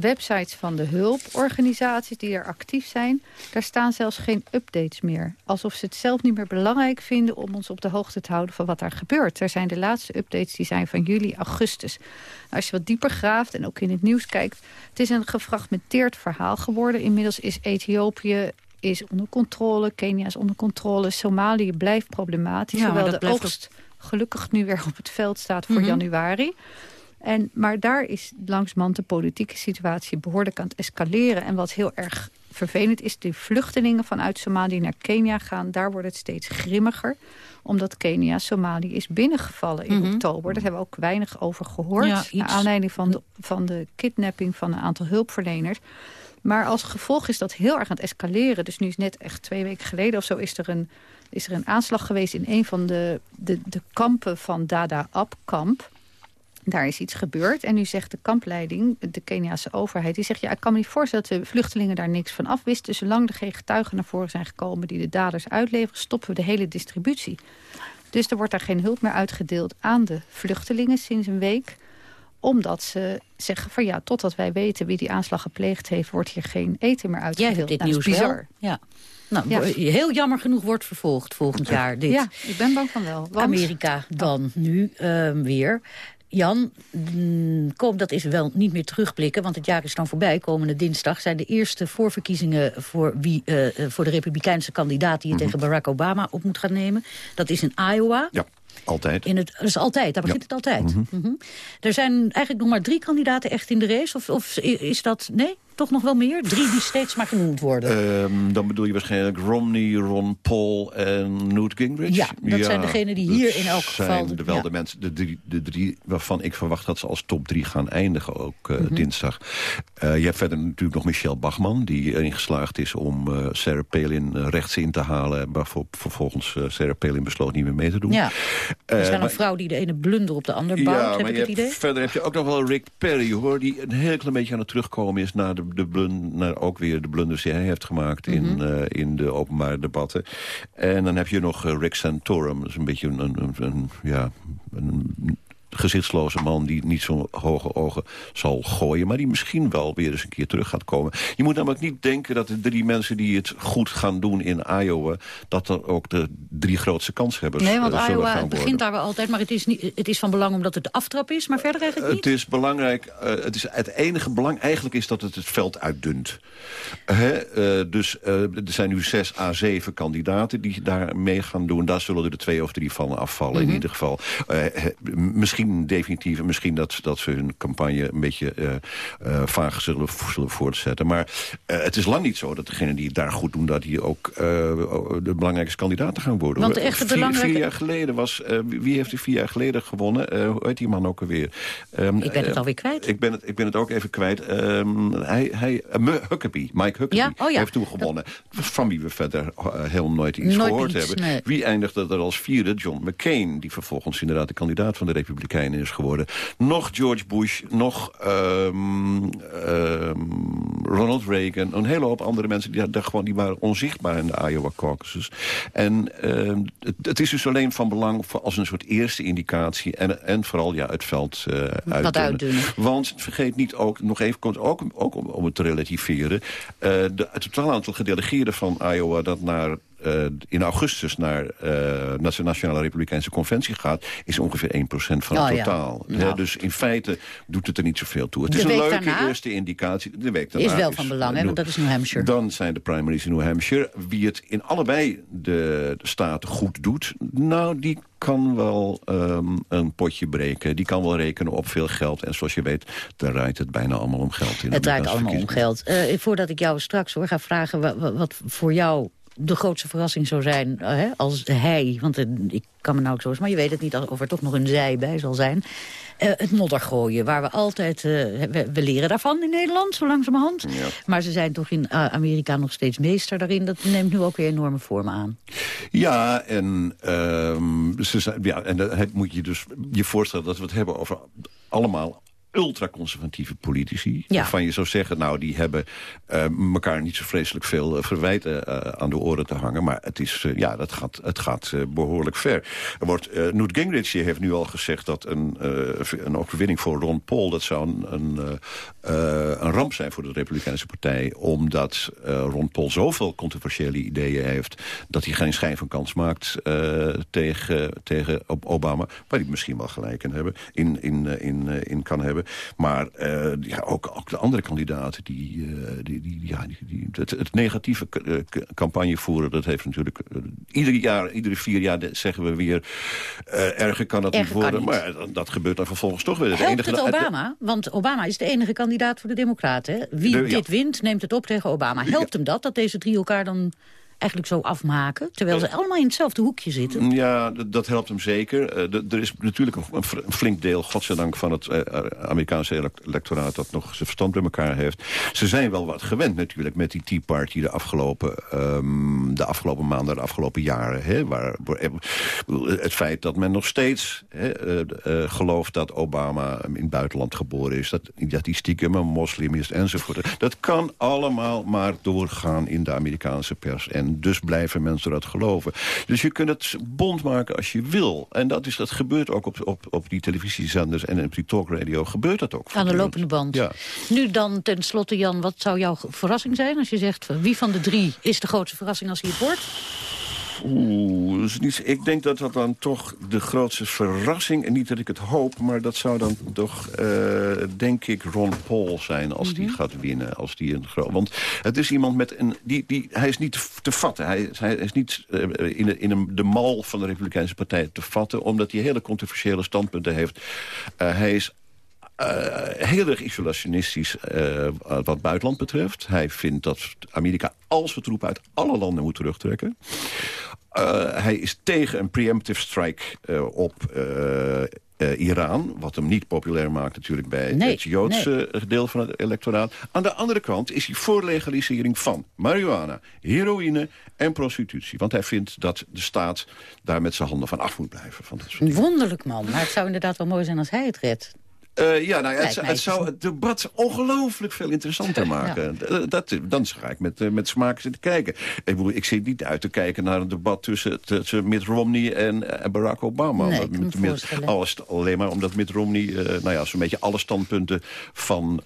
websites van de hulporganisaties die er actief zijn, daar staan zelfs geen updates meer. Alsof ze het zelf niet meer belangrijk vinden om ons op de hoogte te houden van wat daar gebeurt. Er zijn de laatste updates die zijn van juli, augustus. Nou, als je wat dieper graaft en ook in het nieuws kijkt, het is een gefragmenteerd verhaal geworden. Inmiddels is Ethiopië is onder controle, Kenia is onder controle, Somalië blijft problematisch. Ja, hoewel de oogst gelukkig nu weer op het veld staat voor Mhm. januari. En, maar daar is langzamerhand de politieke situatie behoorlijk aan het escaleren. En wat heel erg vervelend is, die vluchtelingen vanuit Somalië naar Kenia gaan... daar wordt het steeds grimmiger, omdat Kenia Somalië is binnengevallen in Mhm. oktober. Daar hebben we ook weinig over gehoord. Ja, naar aanleiding van de, van de kidnapping van een aantal hulpverleners. Maar als gevolg is dat heel erg aan het escaleren. Dus nu is net echt twee weken geleden of zo is er een, is er een aanslag geweest... in een van de, de, de kampen van Dada-Ab-kamp. Daar is iets gebeurd. En nu zegt de kampleiding, de Keniaanse overheid... die zegt, ja, ik kan me niet voorstellen dat de vluchtelingen daar niks van afwisten. Zolang er geen getuigen naar voren zijn gekomen die de daders uitleveren... stoppen we de hele distributie. Dus er wordt daar geen hulp meer uitgedeeld aan de vluchtelingen sinds een week omdat ze zeggen van ja, totdat wij weten wie die aanslag gepleegd heeft... wordt hier geen eten meer Jij uitgedeeld. hebt dit Nou, nieuws wel. bizar. Ja. Nou, Ja. heel jammer genoeg wordt vervolgd volgend jaar dit. Ja, ik ben bang van wel. Want- Amerika dan nu ehm, weer. Jan, mm, kom, dat is wel niet meer terugblikken, want het jaar is dan voorbij. Komende dinsdag zijn de eerste voorverkiezingen voor, wie, uh, voor de republikeinse kandidaat... die je mhm. tegen Barack Obama op moet gaan nemen. Dat is in Iowa. Ja. Altijd. In het, dat is altijd, daar begint het altijd. Mm -hmm. Er zijn eigenlijk nog maar drie kandidaten echt in de race. Of, of is dat... Nee? Toch nog wel meer? Drie die steeds maar genoemd worden. Um, dan bedoel je waarschijnlijk Romney, Ron Paul en Newt Gingrich? Ja, dat zijn degenen die hier in elk geval... zijn de, wel de mensen, de drie, de drie waarvan ik verwacht dat ze als top drie gaan eindigen ook uh, dinsdag. Uh, je hebt verder natuurlijk nog Michelle Bachman, die erin geslaagd is om uh, Sarah Palin rechts in te halen. Waarvoor vervolgens Sarah Palin besloot niet meer mee te doen. Ja, er is wel een vrouw die de ene blunder op de ander bouwt, ja, heb ik het idee? Verder heb je ook nog wel Rick Perry, hoor, die een heel klein beetje aan het terugkomen is naar de de blunder, ook weer de blunders die hij heeft gemaakt in, mhm. eh, in de openbare debatten. En dan heb je nog uh, Rick Santorum, dat is een beetje een, een, een ja, een gezichtsloze man die niet zo'n hoge ogen zal gooien... maar die misschien wel weer eens een keer terug gaat komen. Je moet namelijk niet denken dat de drie mensen die het goed gaan doen in Iowa... dat dat ook de drie grootste kanshebbers Nee, want uh, Iowa begint daar wel altijd, maar het is, niet, het is van belang omdat het de aftrap is... maar verder eigenlijk niet? Het is belangrijk, uh, het, is, het enige belang eigenlijk is dat het het veld uitdunt. Uh, dus er zijn nu zes à zeven kandidaten die daar mee gaan doen. Daar zullen er twee of drie van afvallen in mhm. ieder geval. misschien misschien definitief... misschien dat, dat ze hun campagne een beetje uh, uh, vaag zullen, zullen voortzetten. Maar uh, het is lang niet zo dat degenen die het daar goed doen... dat die ook de belangrijkste kandidaten gaan worden. Want de echte belangrijke... vier jaar geleden was... wie heeft er vier jaar geleden gewonnen? hoe heet die man ook alweer? Um, ik ben het alweer kwijt. Ik ben het, ik ben het ook even kwijt. Um, hij, hij, Huckabee, Mike Huckabee, ja? oh, ja. heeft toen gewonnen. Van wie we verder heel nooit iets gehoord hebben. Wie eindigde er als vierde? John McCain, die vervolgens inderdaad de kandidaat van de Republiek is geworden. Nog George Bush, nog um, um, Ronald Reagan. Een hele hoop andere mensen die, daar gewoon, die waren onzichtbaar in de Iowa caucuses. En uh, het, het, is dus alleen van belang als een soort eerste indicatie... en, en vooral ja, het veld uh, uitdunnen. Want vergeet niet ook, nog even komt ook, ook om, om het te relativeren... Uh, de, het totaal aantal gedelegeerden van Iowa dat naar uh, in augustus naar de Nationale Republikeinse Conventie gaat... is ongeveer 1% van het oh, totaal. Ja. dus in feite doet het er niet zoveel toe. Het is een leuke daarna, eerste indicatie. De week daarna is wel van belang, hè, want dat is New Hampshire. Dan zijn de primaries in New Hampshire. Wie het in allebei de, de staten goed doet... nou, die kan wel um, een potje breken. Die kan wel rekenen op veel geld. En zoals je weet, dan draait het bijna allemaal om geld. In het draait allemaal om geld. Uh, voordat ik jou straks hoor, ga vragen wat voor jou de grootste verrassing zou zijn uh, als hij... want uh, ik kan me nou ook zo eens, maar je weet het niet of er toch nog een zij bij zal zijn... Uh, het moddergooien, waar we altijd... We, we, leren daarvan in Nederland, zo langzamerhand. Ja. Maar ze zijn toch in Amerika nog steeds meester daarin. Dat neemt nu ook weer enorme vormen aan. Ja, en, ehm, ze zijn, ja, en dat moet je dus je voorstellen dat we het hebben over allemaal ultraconservatieve politici. Ja. Waarvan je zou zeggen, nou, die hebben uh, elkaar niet zo vreselijk veel uh, verwijten uh, aan de oren te hangen. Maar het, is, ja, dat gaat, het gaat behoorlijk ver. Er wordt, Newt Gingrich heeft nu al gezegd dat een, een overwinning voor Ron Paul... dat zou een, een, een ramp zijn voor de Republikeinse Partij. Omdat Ron Paul zoveel controversiële ideeën heeft... dat hij geen schijn van kans maakt tegen, tegen Obama. Waar hij misschien wel gelijk in, hebben, in, in, in, in kan hebben. Maar uh, ja, ook, ook, de andere kandidaten, die, uh, die, die, ja, die, het, het, negatieve uh, campagne voeren... dat heeft natuurlijk ieder jaar, iedere vier jaar zeggen we weer... erger kan dat niet worden, maar dat gebeurt dan vervolgens toch weer. Helpt het Obama? Want Obama is de enige kandidaat voor de Democraten. Wie dit wint, neemt het op tegen Obama. Helpt hem dat, dat deze drie elkaar dan eigenlijk zo afmaken? Terwijl ze eh, allemaal in hetzelfde hoekje zitten. Ja, dat helpt hem zeker. Uh, er is natuurlijk een, flink deel, godzijdank, van het uh, Amerikaanse electoraat... dat nog zijn verstand bij elkaar heeft. Ze zijn wel wat gewend natuurlijk met die Tea Party de afgelopen, um, de afgelopen maanden, de afgelopen jaren. Hè, waar, het feit dat men nog steeds hè, uh, gelooft dat Obama in het buitenland geboren is... dat, dat hij stiekem een moslim is enzovoort. Dat kan allemaal maar doorgaan in de Amerikaanse pers... En dus blijven mensen dat geloven. Dus je kunt het bond maken als je wil. En dat, is, dat gebeurt ook op, op, op die televisiezenders en op die talkradio. Gebeurt dat ook. Aan de lopende band. Ja. Nu dan ten slotte, Jan, wat zou jouw verrassing zijn? Als je zegt, wie van de drie is de grootste verrassing als hij het wordt? Oeh, dus niet, ik denk dat dat dan toch de grootste verrassing... en niet dat ik het hoop, maar dat zou dan toch, uh, denk ik, Ron Paul zijn... als die mhm. gaat winnen. Als die een groot, want het is iemand met een... Die, die, hij is niet te vatten. Hij, hij is niet uh, in, in een, de mal van de Republikeinse Partij te vatten... omdat hij hele controversiële standpunten heeft. Uh, hij is uh, heel erg isolationistisch uh, wat buitenland betreft. Hij vindt dat Amerika al zijn troepen uit alle landen moet terugtrekken. Uh, hij is tegen een preemptive strike op Iran. Wat hem niet populair maakt natuurlijk bij het Joodse deel van het electoraat. Aan de andere kant is hij voor legalisering van marihuana, heroïne en prostitutie. Want hij vindt dat de staat daar met zijn handen van af moet blijven. Van dat Wonderlijk man, maar het zou inderdaad wel mooi zijn als hij het redt. Uh, ja, nou, het, het, zou het debat ongelooflijk veel interessanter maken. Ja. Dat, dan ga ik met, met smaak zitten kijken. Ik, bedoel, ik zit niet uit te kijken naar een debat tussen, tussen Mitt Romney en, en Barack Obama. Nee, met, met, alles, alleen maar omdat Mitt Romney uh, nou ja, zo'n beetje alle standpunten van,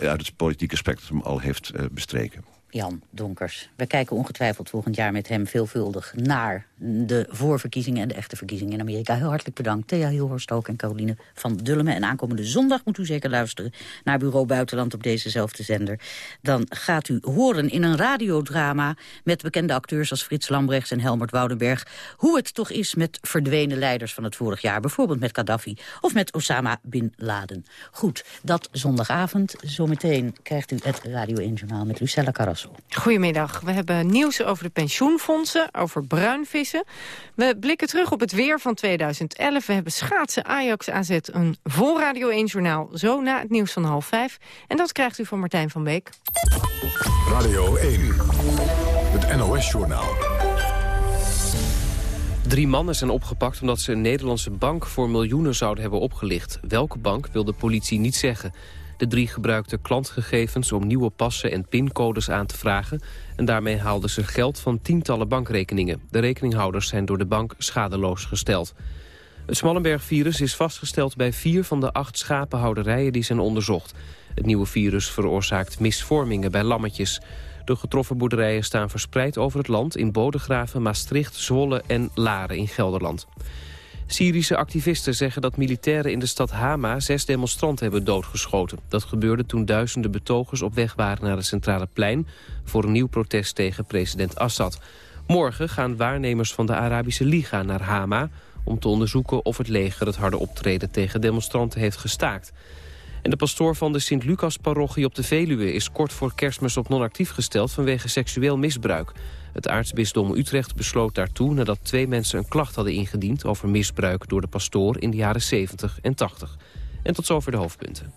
uit het politieke spectrum al heeft bestreken. Jan Donkers. We kijken ongetwijfeld volgend jaar met hem veelvuldig naar de voorverkiezingen en de echte verkiezingen in Amerika. Heel hartelijk bedankt. Thea Hilhorst ook en Caroline van Dullemen. En aankomende zondag moet u zeker luisteren naar Bureau Buitenland op dezezelfde zender. Dan gaat u horen in een radiodrama met bekende acteurs als Frits Lambrechts en Helmert Woudenberg hoe het toch is met verdwenen leiders van het vorig jaar. Bijvoorbeeld met Gaddafi of met Osama Bin Laden. Goed, dat zondagavond. Zometeen krijgt u het Radio 1 Journaal met Lucella Goedemiddag. We hebben nieuws over de pensioenfondsen, over bruinvis we blikken terug op het weer van 2011. We hebben schaatsen Ajax AZ een vol Radio 1 journaal. Zo na het nieuws van half vijf. En dat krijgt u van Martijn van Beek. Radio 1, het NOS-journaal. Drie mannen zijn opgepakt omdat ze een Nederlandse bank voor miljoenen zouden hebben opgelicht. Welke bank wil de politie niet zeggen. De drie gebruikten klantgegevens om nieuwe passen en pincodes aan te vragen... en daarmee haalden ze geld van tientallen bankrekeningen. De rekeninghouders zijn door de bank schadeloos gesteld. Het Smallenberg-virus is vastgesteld bij vier van de acht schapenhouderijen die zijn onderzocht. Het nieuwe virus veroorzaakt misvormingen bij lammetjes. De getroffen boerderijen staan verspreid over het land... in Bodegraven, Maastricht, Zwolle en Laren in Gelderland. Syrische activisten zeggen dat militairen in de stad Hama zes demonstranten hebben doodgeschoten. Dat gebeurde toen duizenden betogers op weg waren naar het centrale plein voor een nieuw protest tegen president Assad. Morgen gaan waarnemers van de Arabische Liga naar Hama om te onderzoeken of het leger het harde optreden tegen demonstranten heeft gestaakt. En de pastoor van de Sint-Lucas-parochie op de Veluwe is kort voor kerstmis op non-actief gesteld vanwege seksueel misbruik. Het aartsbisdom Utrecht besloot daartoe nadat twee mensen een klacht hadden ingediend over misbruik door de pastoor in de jaren 70 en 80. En tot zover de hoofdpunten.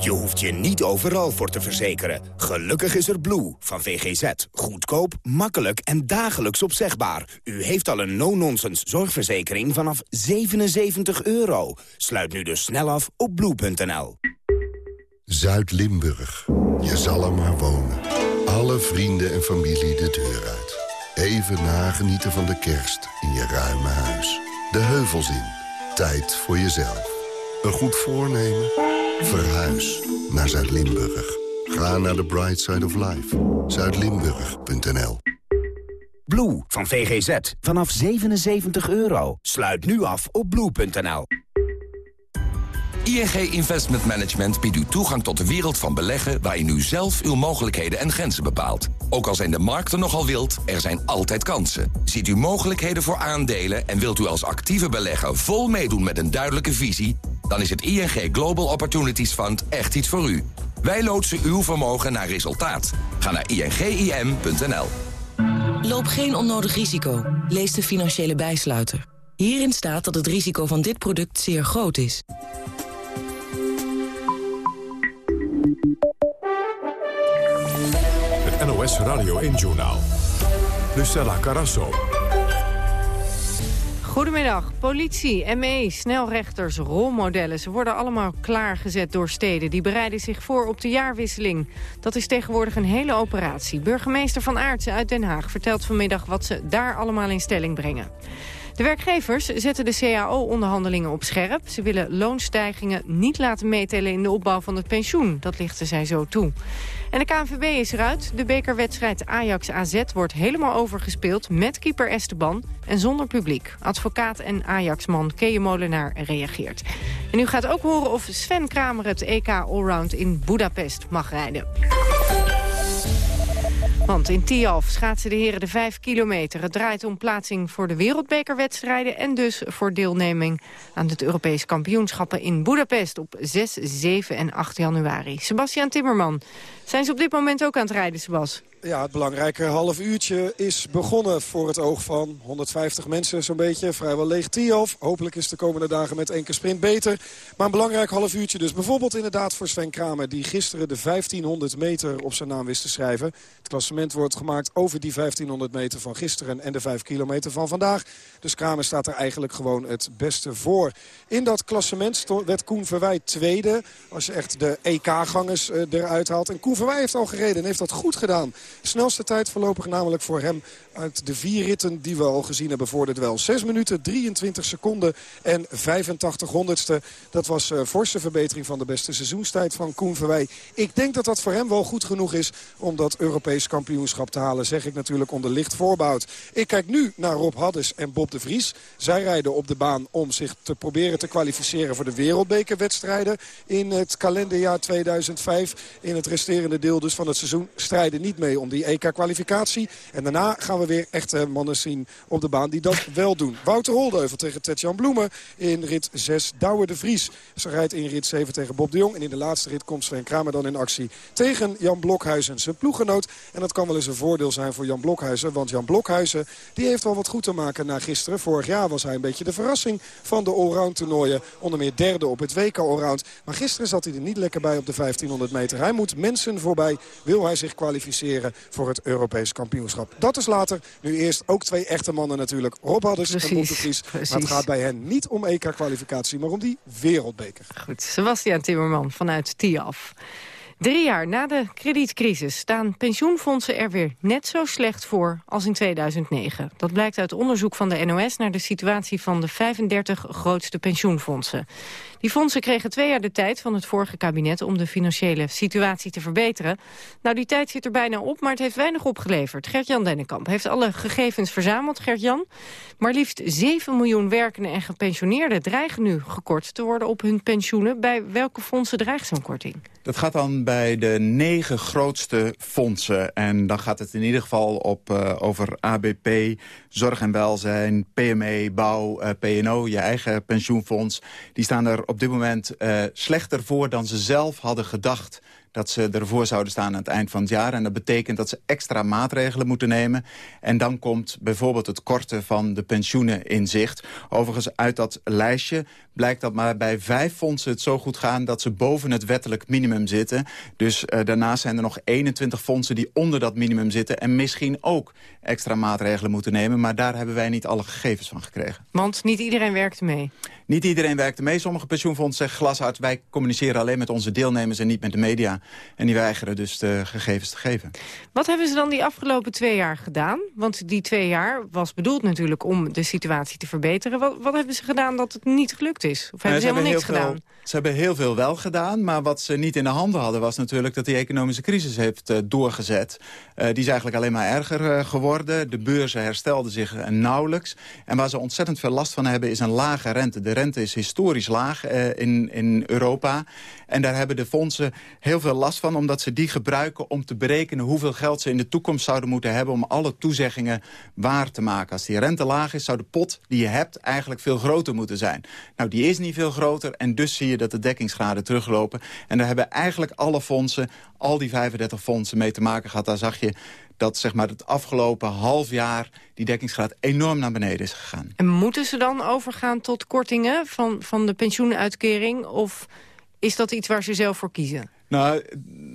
Je hoeft je niet overal voor te verzekeren. Gelukkig is er Blue van VGZ. Goedkoop, makkelijk en dagelijks opzegbaar. U heeft al een no-nonsense zorgverzekering vanaf 77 euro. Sluit nu dus snel af op blue.nl. Zuid-Limburg. Je zal er maar wonen. Alle vrienden en familie de deur uit. Even nagenieten van de kerst in je ruime huis. De heuvels in. Tijd voor jezelf. Een goed voornemen? Verhuis naar Zuid-Limburg. Ga naar the bright side of life. Zuidlimburg.nl Blue van VGZ. Vanaf 77 euro. Sluit nu af op blue.nl. ING Investment Management biedt u toegang tot de wereld van beleggen... waarin u zelf uw mogelijkheden en grenzen bepaalt. Ook al zijn de markten nogal wild, er zijn altijd kansen. Ziet u mogelijkheden voor aandelen en wilt u als actieve belegger... vol meedoen met een duidelijke visie... dan is het ING Global Opportunities Fund echt iets voor u. Wij loodsen uw vermogen naar resultaat. Ga naar ingim.nl. Loop geen onnodig risico. Lees de financiële bijsluiter. Hierin staat dat het risico van dit product zeer groot is. Radio 1-journaal. Lucella Carasso. Goedemiddag. Politie, ME, snelrechters, rolmodellen. Ze worden allemaal klaargezet door steden. Die bereiden zich voor op de jaarwisseling. Dat is tegenwoordig een hele operatie. Burgemeester Van Aartsen uit Den Haag vertelt vanmiddag wat ze daar allemaal in stelling brengen. De werkgevers zetten de CAO-onderhandelingen op scherp. Ze willen loonstijgingen niet laten meetellen in de opbouw van het pensioen. Dat lichten zij zo toe. En de KNVB is eruit. De bekerwedstrijd Ajax-AZ wordt helemaal overgespeeld... met keeper Esteban en zonder publiek. Advocaat en Ajax-man Keje Molenaar reageert. En u gaat ook horen of Sven Kramer het EK Allround in Budapest mag rijden. Want in Tialf schaatsen de heren de 5 kilometer. Het draait om plaatsing voor de wereldbekerwedstrijden... en dus voor deelneming aan het Europees kampioenschappen in Budapest... op 6, 7 en 8 januari. Sebastian Timmerman, zijn ze op dit moment ook aan het rijden, Sebas? Ja, het belangrijke half uurtje is begonnen voor het oog van 150 mensen zo'n beetje. Vrijwel leeg Tialf. Hopelijk is de komende dagen met enkele sprint beter. Maar een belangrijk half uurtje dus. Bijvoorbeeld inderdaad voor Sven Kramer die gisteren de 1500 meter op zijn naam wist te schrijven. Het klassement wordt gemaakt over die 1500 meter van gisteren en de 5 kilometer van vandaag. Dus Kramer staat er eigenlijk gewoon het beste voor. In dat klassement werd Koen Verwij tweede. Als je echt de EK-gangers eh, eruit haalt. En Koen Verwij heeft al gereden en heeft dat goed gedaan. Snelste tijd voorlopig namelijk voor hem uit de vier ritten die we al gezien hebben voor dit wel. 6 minuten, 23 seconden en 85 honderdste. Dat was uh, forse verbetering van de beste seizoenstijd van Koen Verwij. Ik denk dat dat voor hem wel goed genoeg is om dat Europees kampioenschap te halen. Zeg ik natuurlijk onder licht voorbouwd. Ik kijk nu naar Rob Haddes en Bob de Vries. Zij rijden op de baan om zich te proberen te kwalificeren voor de wereldbekerwedstrijden in het kalenderjaar 2005. In het resterende deel dus van het seizoen strijden niet mee om die EK-kwalificatie. En daarna gaan we weer echte mannen zien op de baan die dat wel doen. Wouter Holdeuvel tegen Tetjan Bloemen in rit 6. Douwe de Vries. Ze rijdt in rit 7 tegen Bob de Jong. En in de laatste rit komt Sven Kramer dan in actie tegen Jan Blokhuizen. Zijn ploeggenoot. En dat kan wel eens een voordeel zijn voor Jan Blokhuizen. Want Jan Blokhuizen die heeft wel wat goed te maken na gisteren. Vorig jaar was hij een beetje de verrassing van de allround toernooien. Onder meer derde op het WK allround. Maar gisteren zat hij er niet lekker bij op de 1500 meter. Hij moet mensen voorbij. Wil hij zich kwalificeren voor het Europees kampioenschap. Dat is later. Nu eerst ook twee echte mannen natuurlijk. Rob Hadders en Vries. Maar het gaat bij hen niet om EK-kwalificatie, maar om die wereldbeker. Goed, Sebastian Timmerman vanuit TIAF. Drie jaar na de kredietcrisis staan pensioenfondsen er weer net zo slecht voor als in 2009. Dat blijkt uit onderzoek van de NOS naar de situatie van de 35 grootste pensioenfondsen. Die fondsen kregen twee jaar de tijd van het vorige kabinet om de financiële situatie te verbeteren. Nou, die tijd zit er bijna op, maar het heeft weinig opgeleverd. Gert-Jan Dennekamp heeft alle gegevens verzameld, Gert-Jan. Maar liefst 7 miljoen werkenden en gepensioneerden dreigen nu gekort te worden op hun pensioenen. Bij welke fondsen dreigt zo'n korting? Dat gaat dan bij de negen grootste fondsen. En dan gaat het in ieder geval op, uh, over ABP, Zorg en Welzijn, PME, Bouw, eh, PNO, je eigen pensioenfonds. Die staan er op dit moment uh, slechter voor dan ze zelf hadden gedacht dat ze ervoor zouden staan aan het eind van het jaar. En dat betekent dat ze extra maatregelen moeten nemen. En dan komt bijvoorbeeld het korten van de pensioenen in zicht. Overigens, uit dat lijstje blijkt dat maar bij vijf fondsen het zo goed gaan... dat ze boven het wettelijk minimum zitten. Dus uh, daarnaast zijn er nog 21 fondsen die onder dat minimum zitten... en misschien ook extra maatregelen moeten nemen. Maar daar hebben wij niet alle gegevens van gekregen. Want niet iedereen werkt mee? Niet iedereen werkt mee. Sommige pensioenfondsen zeggen glashard... wij communiceren alleen met onze deelnemers en niet met de media. En die weigeren dus de gegevens te geven. Wat hebben ze dan die afgelopen twee jaar gedaan? Want die twee jaar was bedoeld natuurlijk om de situatie te verbeteren. Wat, wat hebben ze gedaan dat het niet gelukt is? Of hebben ze, helemaal niks gedaan? Ze hebben heel veel wel gedaan, maar wat ze niet in de handen hadden... was natuurlijk dat die economische crisis heeft uh, doorgezet. Uh, die is eigenlijk alleen maar erger uh, geworden. De beurzen herstelden zich nauwelijks. En waar ze ontzettend veel last van hebben is een lage rente. De rente is historisch laag in, in Europa. En daar hebben de fondsen heel veel last van... omdat ze die gebruiken om te berekenen hoeveel geld ze in de toekomst zouden moeten hebben... om alle toezeggingen waar te maken. Als die rente laag is, zou de pot die je hebt eigenlijk veel groter moeten zijn. Nou, die is niet veel groter en dus zie je dat de dekkingsgraden teruglopen. En daar hebben eigenlijk alle fondsen, al die 35 fondsen mee te maken gehad. Daar zag je dat zeg maar, het afgelopen half jaar die dekkingsgraad enorm naar beneden is gegaan. En moeten ze dan overgaan tot kortingen van, van de pensioenuitkering? Of is dat iets waar ze zelf voor kiezen? Nou,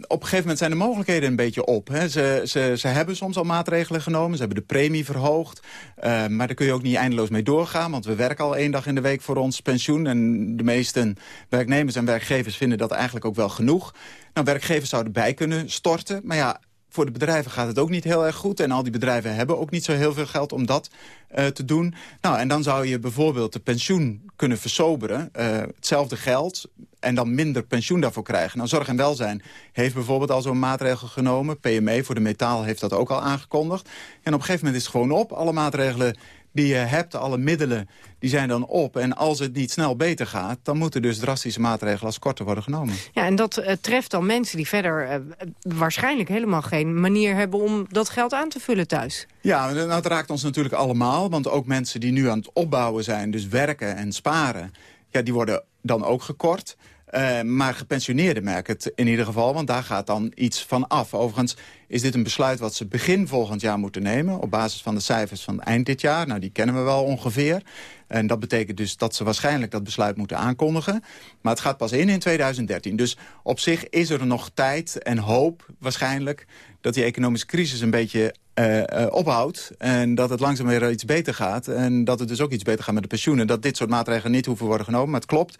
op een gegeven moment zijn de mogelijkheden een beetje op. Hè. Ze, ze, ze hebben soms al maatregelen genomen. Ze hebben de premie verhoogd. Uh, maar daar kun je ook niet eindeloos mee doorgaan. Want we werken al één dag in de week voor ons pensioen. En de meeste werknemers en werkgevers vinden dat eigenlijk ook wel genoeg. Nou, werkgevers zouden bij kunnen storten. Maar ja, voor de bedrijven gaat het ook niet heel erg goed. En al die bedrijven hebben ook niet zo heel veel geld om dat uh, te doen. Nou, en dan zou je bijvoorbeeld de pensioen kunnen versoberen. Uh, hetzelfde geld en dan minder pensioen daarvoor krijgen. Nou, Zorg en Welzijn heeft bijvoorbeeld al zo'n maatregel genomen. PME voor de metaal heeft dat ook al aangekondigd. En op een gegeven moment is het gewoon op. Alle maatregelen die je hebt, alle middelen, die zijn dan op. En als het niet snel beter gaat, dan moeten dus drastische maatregelen als korter worden genomen. Ja, en dat uh, treft dan mensen die verder uh, waarschijnlijk helemaal geen manier hebben om dat geld aan te vullen thuis. Ja, dat raakt ons natuurlijk allemaal. Want ook mensen die nu aan het opbouwen zijn, dus werken en sparen... Ja, die worden dan ook gekort. Uh, maar gepensioneerden merken het in ieder geval, want daar gaat dan iets van af. Overigens is dit een besluit wat ze begin volgend jaar moeten nemen... op basis van de cijfers van eind dit jaar. Nou, die kennen we wel ongeveer. En dat betekent dus dat ze waarschijnlijk dat besluit moeten aankondigen. Maar het gaat pas in in 2013. Dus op zich is er nog tijd en hoop waarschijnlijk... dat die economische crisis een beetje uh, uh, ophoudt. En dat het langzaam weer iets beter gaat. En dat het dus ook iets beter gaat met de pensioenen. Dat dit soort maatregelen niet hoeven worden genomen. Maar het klopt,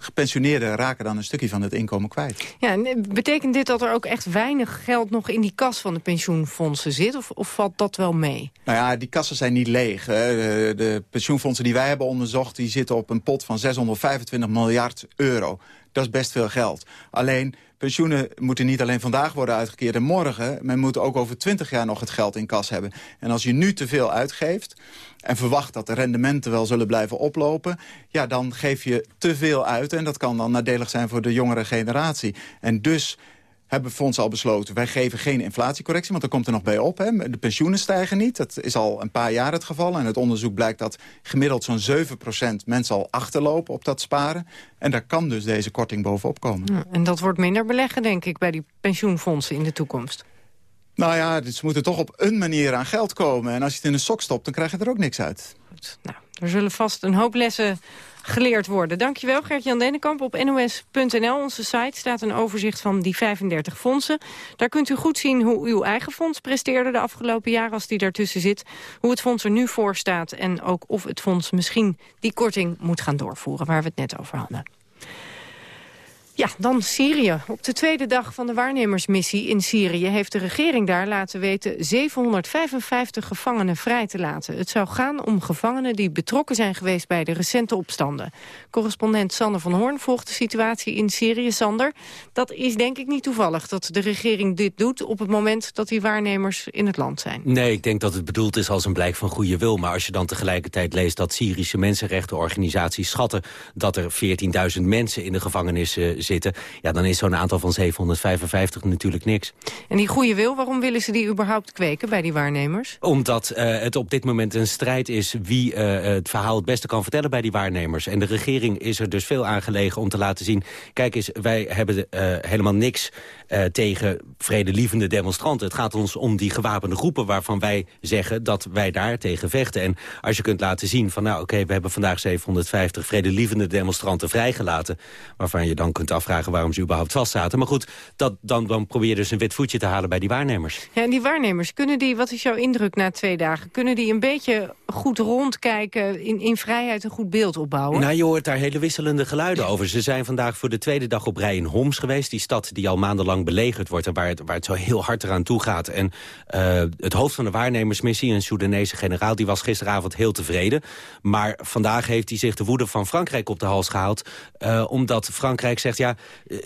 gepensioneerden raken dan een stukje van het inkomen kwijt. Ja, en betekent dit dat er ook echt weinig geld nog in die kas van de pensioenfondsen zit? Of, of valt dat wel mee? Nou ja, die kassen zijn niet leeg. Hè. De, de, pensioenfondsen die wij hebben onderzocht... die zitten op een pot van 625 miljard euro. Dat is best veel geld. Alleen pensioenen moeten niet alleen vandaag worden uitgekeerd en morgen. Men moet ook over 20 jaar nog het geld in kas hebben. En als je nu te veel uitgeeft en verwacht dat de rendementen wel zullen blijven oplopen... ja, dan geef je te veel uit en dat kan dan nadelig zijn voor de jongere generatie. En dus hebben fondsen al besloten... wij geven geen inflatiecorrectie, want er komt er nog bij op. Hè. De pensioenen stijgen niet. Dat is al een paar jaar het geval. En het onderzoek blijkt dat gemiddeld zo'n 7% mensen al achterlopen op dat sparen. En daar kan dus deze korting bovenop komen. Ja, en dat wordt minder beleggen, denk ik, bij die pensioenfondsen in de toekomst. Nou ja, dus ze moeten toch op een manier aan geld komen. En als je het in een sok stopt, dan krijg je er ook niks uit. Goed, nou, er zullen vast een hoop lessen geleerd worden. Dankjewel Gert-Jan Dennekamp. Op nos.nl, onze site, staat een overzicht van die 35 fondsen. Daar kunt u goed zien hoe uw eigen fonds presteerde de afgelopen jaren als die daartussen zit. Hoe het fonds er nu voor staat en ook of het fonds misschien die korting moet gaan doorvoeren waar we het net over hadden. Ja, dan Syrië. Op de tweede dag van de waarnemersmissie in Syrië... heeft de regering daar laten weten 755 gevangenen vrij te laten. Het zou gaan om gevangenen die betrokken zijn geweest... bij de recente opstanden. Correspondent Sander van Hoorn volgt de situatie in Syrië. Sander, dat is denk ik niet toevallig dat de regering dit doet... op het moment dat die waarnemers in het land zijn. Nee, ik denk dat het bedoeld is als een blijk van goede wil. Maar als je dan tegelijkertijd leest dat Syrische mensenrechtenorganisaties schatten... dat er 14.000 mensen in de gevangenis zitten zitten... ja, dan is zo'n aantal van 755 natuurlijk niks. En die goede wil, waarom willen ze die überhaupt kweken bij die waarnemers? Omdat uh, het op dit moment een strijd is wie uh, het verhaal het beste kan vertellen bij die waarnemers. En de regering is er dus veel aangelegen om te laten zien... kijk eens, wij hebben uh, helemaal niks tegen vredelievende demonstranten. Het gaat ons om die gewapende groepen waarvan wij zeggen dat wij daar tegen vechten. En als je kunt laten zien van nou oké, okay, we hebben vandaag 750 vredelievende demonstranten vrijgelaten... waarvan je dan kunt afvragen waarom ze überhaupt vastzaten. Maar goed, dat, dan, dan probeer je dus een wit voetje te halen bij die waarnemers. Ja, en die waarnemers, kunnen die, wat is jouw indruk na twee dagen... kunnen die een beetje goed rondkijken, in, in vrijheid een goed beeld opbouwen? Nou, je hoort daar hele wisselende geluiden over. Ze zijn vandaag voor de tweede dag op rij in Homs geweest. Die stad die al maandenlang belegerd wordt en waar het, waar het zo heel hard eraan toe gaat. En uh, het hoofd van de waarnemersmissie, een Soedanese generaal... die was gisteravond heel tevreden. Maar vandaag heeft hij zich de woede van Frankrijk op de hals gehaald... Uh, omdat Frankrijk zegt, ja,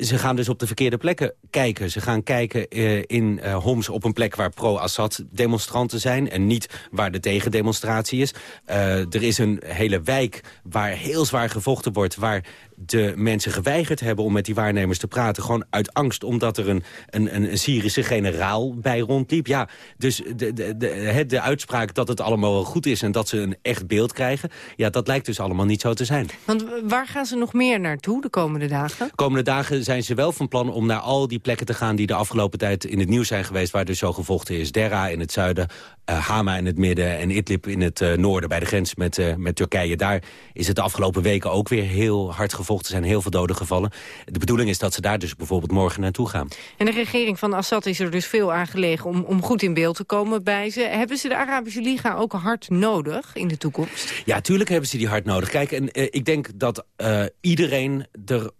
ze gaan dus op de verkeerde plekken kijken. Ze gaan kijken uh, in Homs op een plek waar pro-Assad demonstranten zijn... en niet waar de tegendemonstratie is. Er is een hele wijk waar heel zwaar gevochten wordt... waar de mensen geweigerd hebben om met die waarnemers te praten. Gewoon uit angst, omdat er een, een, een Syrische generaal bij rondliep. Ja, dus de, de, de, de uitspraak dat het allemaal wel goed is... en dat ze een echt beeld krijgen... ja, dat lijkt dus allemaal niet zo te zijn. Want waar gaan ze nog meer naartoe de komende dagen? De komende dagen zijn ze wel van plan om naar al die plekken te gaan... die de afgelopen tijd in het nieuws zijn geweest... waar dus zo gevochten is. Dera in het zuiden, uh, Hama in het midden en Idlib in het uh, noorden... bij de grens met, uh, met Turkije. Daar is het de afgelopen weken ook weer heel hard gevochten Er zijn heel veel doden gevallen. De bedoeling is dat ze daar dus bijvoorbeeld morgen naartoe gaan. En de regering van Assad is er dus veel aangelegen om, om goed in beeld te komen bij ze. Hebben ze de Arabische Liga ook hard nodig in de toekomst? Ja, tuurlijk hebben ze die hard nodig. Kijk, en uh, ik denk dat uh, iedereen er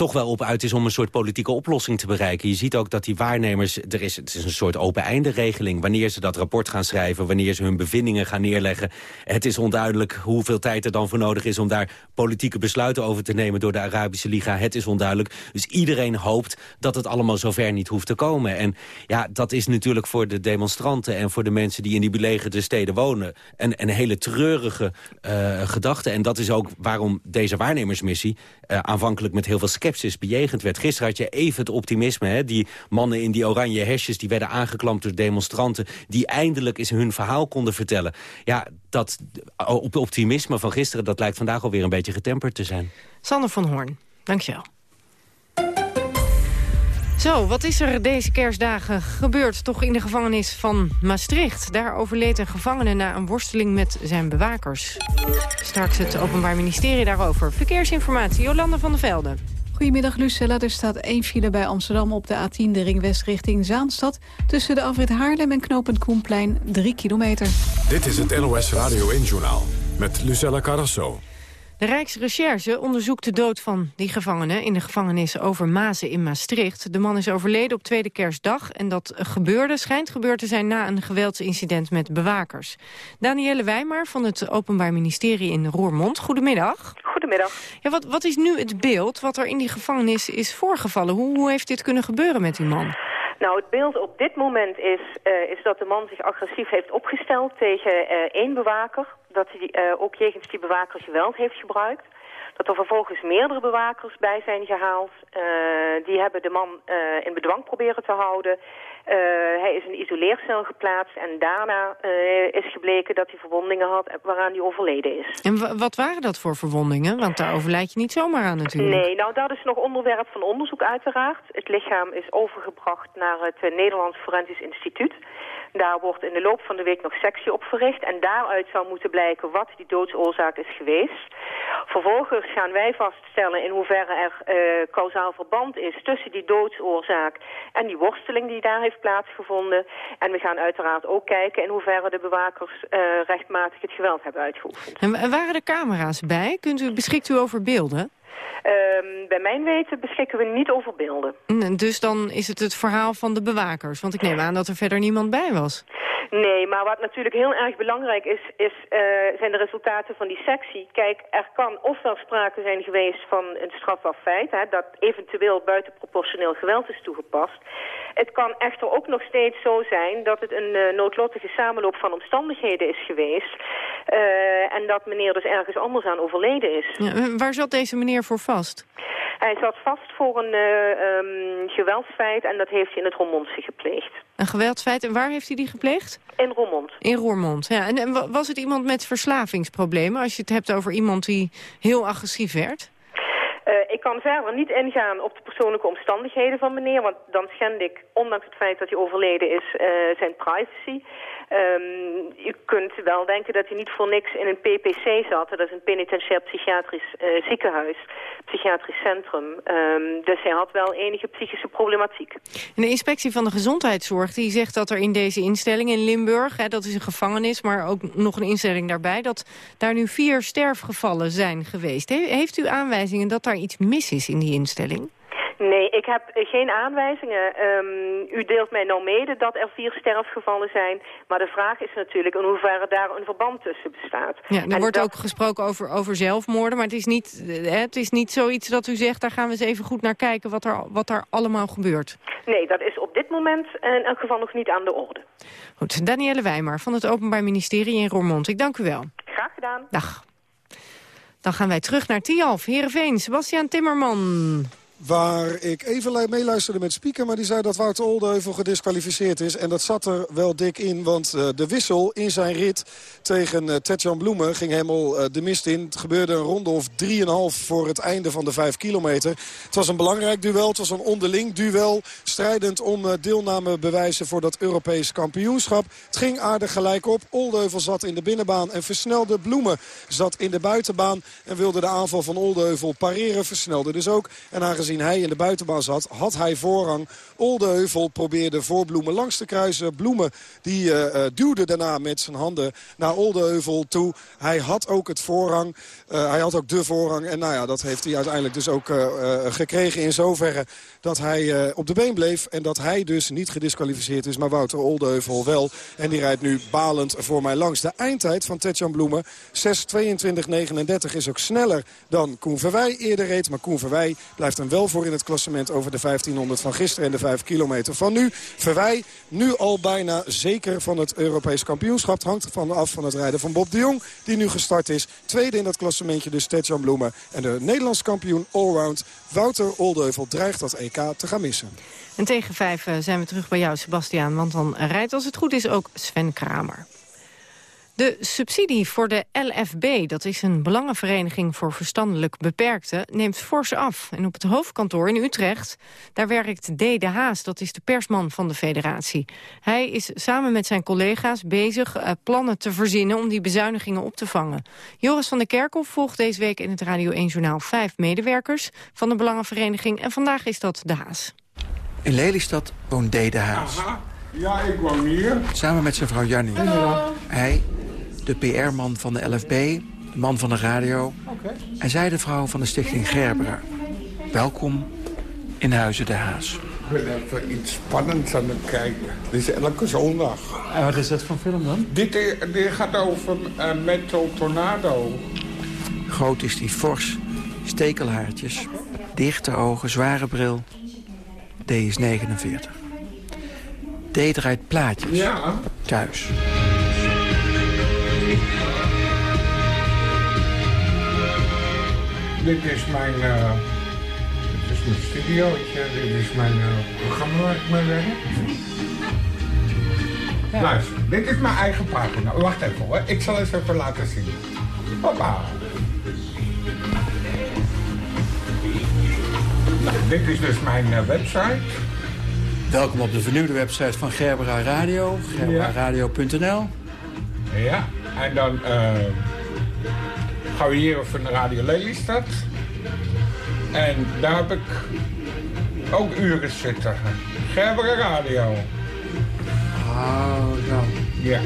toch wel op uit is om een soort politieke oplossing te bereiken. Je ziet ook dat die waarnemers, er is, het is een soort open-einde regeling. Wanneer ze dat rapport gaan schrijven, wanneer ze hun bevindingen gaan neerleggen. Het is onduidelijk hoeveel tijd er dan voor nodig is om daar politieke besluiten over te nemen door de Arabische Liga. Het is onduidelijk. Dus iedereen hoopt dat het allemaal zover niet hoeft te komen. En ja, dat is natuurlijk voor de demonstranten en voor de mensen die in die belegerde steden wonen een, een hele treurige uh, gedachte. En dat is ook waarom deze waarnemersmissie uh, aanvankelijk met heel veel sceptisch bejegend werd. Gisteren had je even het optimisme. Hè? Die mannen in die oranje hesjes die werden aangeklampt door demonstranten... die eindelijk eens hun verhaal konden vertellen. Ja, dat op optimisme van gisteren, dat lijkt vandaag alweer een beetje getemperd te zijn. Sander van Hoorn, dankjewel. Zo, wat is er deze kerstdagen gebeurd toch in de gevangenis van Maastricht? Daar overleed een gevangene na een worsteling met zijn bewakers. Straks het Openbaar Ministerie daarover. Verkeersinformatie, Jolanda van der Velde. Goedemiddag Lucella, er staat één file bij Amsterdam op de A10 de ringwest richting Zaanstad. Tussen de afrit Haarlem en knooppunt Koenplein 3 kilometer. Dit is het NOS Radio 1-journaal met Lucella Carrasso. De Rijksrecherche onderzoekt de dood van die gevangene in de gevangenis Overmazen in Maastricht. De man is overleden op tweede kerstdag en dat gebeurde, schijnt gebeurd te zijn na een geweldsincident met bewakers. Danielle Wijmar van het Openbaar Ministerie in Roermond, goedemiddag. Goedemiddag. Ja, wat, wat is nu het beeld wat er in die gevangenis is voorgevallen? Hoe, hoe heeft dit kunnen gebeuren met die man? Nou, het beeld op dit moment is, uh, is dat de man zich agressief heeft opgesteld tegen uh, één bewaker. Dat hij uh, ook jegens die bewaker geweld heeft gebruikt. Dat er vervolgens meerdere bewakers bij zijn gehaald. die hebben de man in bedwang proberen te houden. Uh, hij is in een isoleercel geplaatst en daarna uh, is gebleken dat hij verwondingen had waaraan hij overleden is. En wat waren dat voor verwondingen? Want daar overlijd je niet zomaar aan natuurlijk. Nee, nou dat is nog onderwerp van onderzoek uiteraard. Het lichaam is overgebracht naar het uh, Nederlands Forensisch Instituut. Daar wordt in de loop van de week nog sectie op verricht. En daaruit zou moeten blijken wat die doodsoorzaak is geweest. Vervolgens gaan wij vaststellen in hoeverre er uh, kausaal verband is tussen die doodsoorzaak en die worsteling die daar heeft plaatsgevonden. En we gaan uiteraard ook kijken in hoeverre de bewakers uh, rechtmatig het geweld hebben uitgeoefend. En waren er camera's bij? Kunt u, beschikt u over beelden? Um, bij mijn weten beschikken we niet over beelden. Dus dan is het het verhaal van de bewakers? Want ik neem aan dat er verder niemand bij was. Nee, maar wat natuurlijk heel erg belangrijk is, is uh, zijn de resultaten van die sectie. Kijk, er kan ofwel sprake zijn geweest van een strafbaar feit, hè, dat eventueel buitenproportioneel geweld is toegepast. Het kan echter ook nog steeds zo zijn dat het een uh, noodlottige samenloop van omstandigheden is geweest. Uh, en dat meneer dus ergens anders aan overleden is. Ja, waar zat deze meneer voor vast? Hij zat vast voor een uh, um, geweldsfeit en dat heeft hij in het Roermondse gepleegd. Een geweldsfeit, en waar heeft hij die gepleegd? In Roermond. In Roermond, ja. En, en was het iemand met verslavingsproblemen, als je het hebt over iemand die heel agressief werd? Uh, ik kan verder niet ingaan op de persoonlijke omstandigheden van meneer, want dan schend ik, ondanks het feit dat hij overleden is, uh, zijn privacy. Um, u kunt wel denken dat hij niet voor niks in een PPC zat. Dat is een penitentiair psychiatrisch uh, ziekenhuis, psychiatrisch centrum. Um, dus hij had wel enige psychische problematiek. De inspectie van de gezondheidszorg die zegt dat er in deze instelling in Limburg... Hè, dat is een gevangenis, maar ook nog een instelling daarbij... dat daar nu vier sterfgevallen zijn geweest. He heeft u aanwijzingen dat daar iets mis is in die instelling? Nee, ik heb geen aanwijzingen. Um, u deelt mij nou mede dat er vier sterfgevallen zijn. Maar de vraag is natuurlijk in hoeverre daar een verband tussen bestaat. Ja, er en wordt dat... ook gesproken over, over zelfmoorden. Maar het is, niet, het is niet zoiets dat u zegt... daar gaan we eens even goed naar kijken wat er, wat er allemaal gebeurt. Nee, dat is op dit moment in elk geval nog niet aan de orde. Goed, Danielle Wijmar van het Openbaar Ministerie in Roermond. Ik dank u wel. Graag gedaan. Dag. Dan gaan wij terug naar Tialf, Heerenveen. Sebastian Timmerman. Waar ik even meeluisterde met Speaker, maar die zei dat Wouter Oldeuvel gedisqualificeerd is. En dat zat er wel dik in, want uh, de wissel in zijn rit tegen uh, Tetjan Bloemen ging helemaal uh, de mist in. Het gebeurde een ronde of 3,5 voor het einde van de 5 kilometer. Het was een belangrijk duel, het was een onderling duel. Strijdend om deelnamebewijzen voor dat Europees kampioenschap. Het ging aardig gelijk op. Oldeuvel zat in de binnenbaan en versnelde Bloemen. Zat in de buitenbaan en wilde de aanval van Oldeuvel pareren. Versnelde dus ook. En aangezien aangezien hij in de buitenbaan zat, had hij voorrang. Oldeheuvel probeerde voor Bloemen langs te kruisen. Bloemen die uh, duwde daarna met zijn handen naar Oldeheuvel toe. Hij had ook het voorrang. Uh, hij had ook de voorrang. En nou ja, dat heeft hij uiteindelijk dus ook gekregen in zoverre dat hij op de been bleef. En dat hij dus niet gedisqualificeerd is, maar Wouter Oldeheuvel wel. En die rijdt nu balend voor mij langs. De eindtijd van Tetjan Bloemen, 6.22.39, is ook sneller dan Koen Verwij eerder reed. Maar Koen Verwij blijft hem wel voor in het klassement over de 1500 van gisteren en de 5 kilometer van nu. Verwij nu al bijna zeker van het Europees kampioenschap. Het hangt van af van het rijden van Bob de Jong, die nu gestart is. Tweede in dat klassementje dus Tetjan Bloemen. En de Nederlands kampioen allround Wouter Oldeuvel dreigt dat EK te gaan missen. En tegen vijf eh, zijn we terug bij jou, Sebastiaan. Want dan rijdt als het goed is ook Sven Kramer. De subsidie voor de LFB, dat is een belangenvereniging voor verstandelijk beperkten, neemt fors af. En op het hoofdkantoor in Utrecht, daar werkt D. de Haas, dat is de persman van de federatie. Hij is samen met zijn collega's bezig uh, plannen te verzinnen om die bezuinigingen op te vangen. Joris van der Kerkhoff volgt deze week in het Radio 1 Journaal vijf medewerkers van de belangenvereniging. En vandaag is dat de Haas. In Lelystad woont D. de Haas. Aha. Ja, ik woon hier. Samen met zijn vrouw Jannie. Hij de PR-man van de LFB, de man van de radio... En zij de vrouw van de stichting Gerbera. Welkom in Huizen de Haas. Ik ben even iets spannends aan het kijken. Dit is elke zondag. En wat is dat voor film dan? Dit, dit gaat over uh, Metal Tornado. Groot is die fors, stekelhaartjes, dichte ogen, zware bril. D is 49. D draait plaatjes. Ja. Thuis. Dit is mijn, uh, dit is mijn studiootje, dit is mijn uh, programma waar ik mee werk. Ja. Luister, dit is mijn eigen pagina. Wacht even hoor, ik zal eens even laten zien. Hoppa. Nou, dit is dus mijn uh, website. Welkom op de vernieuwde website van Gerbera Radio, gerberaradio.nl. Ja, en dan uh, hier over naar Radio Lelystad. En daar heb ik ook uren zitten. Gerbera Radio. Oh, zo. Ja.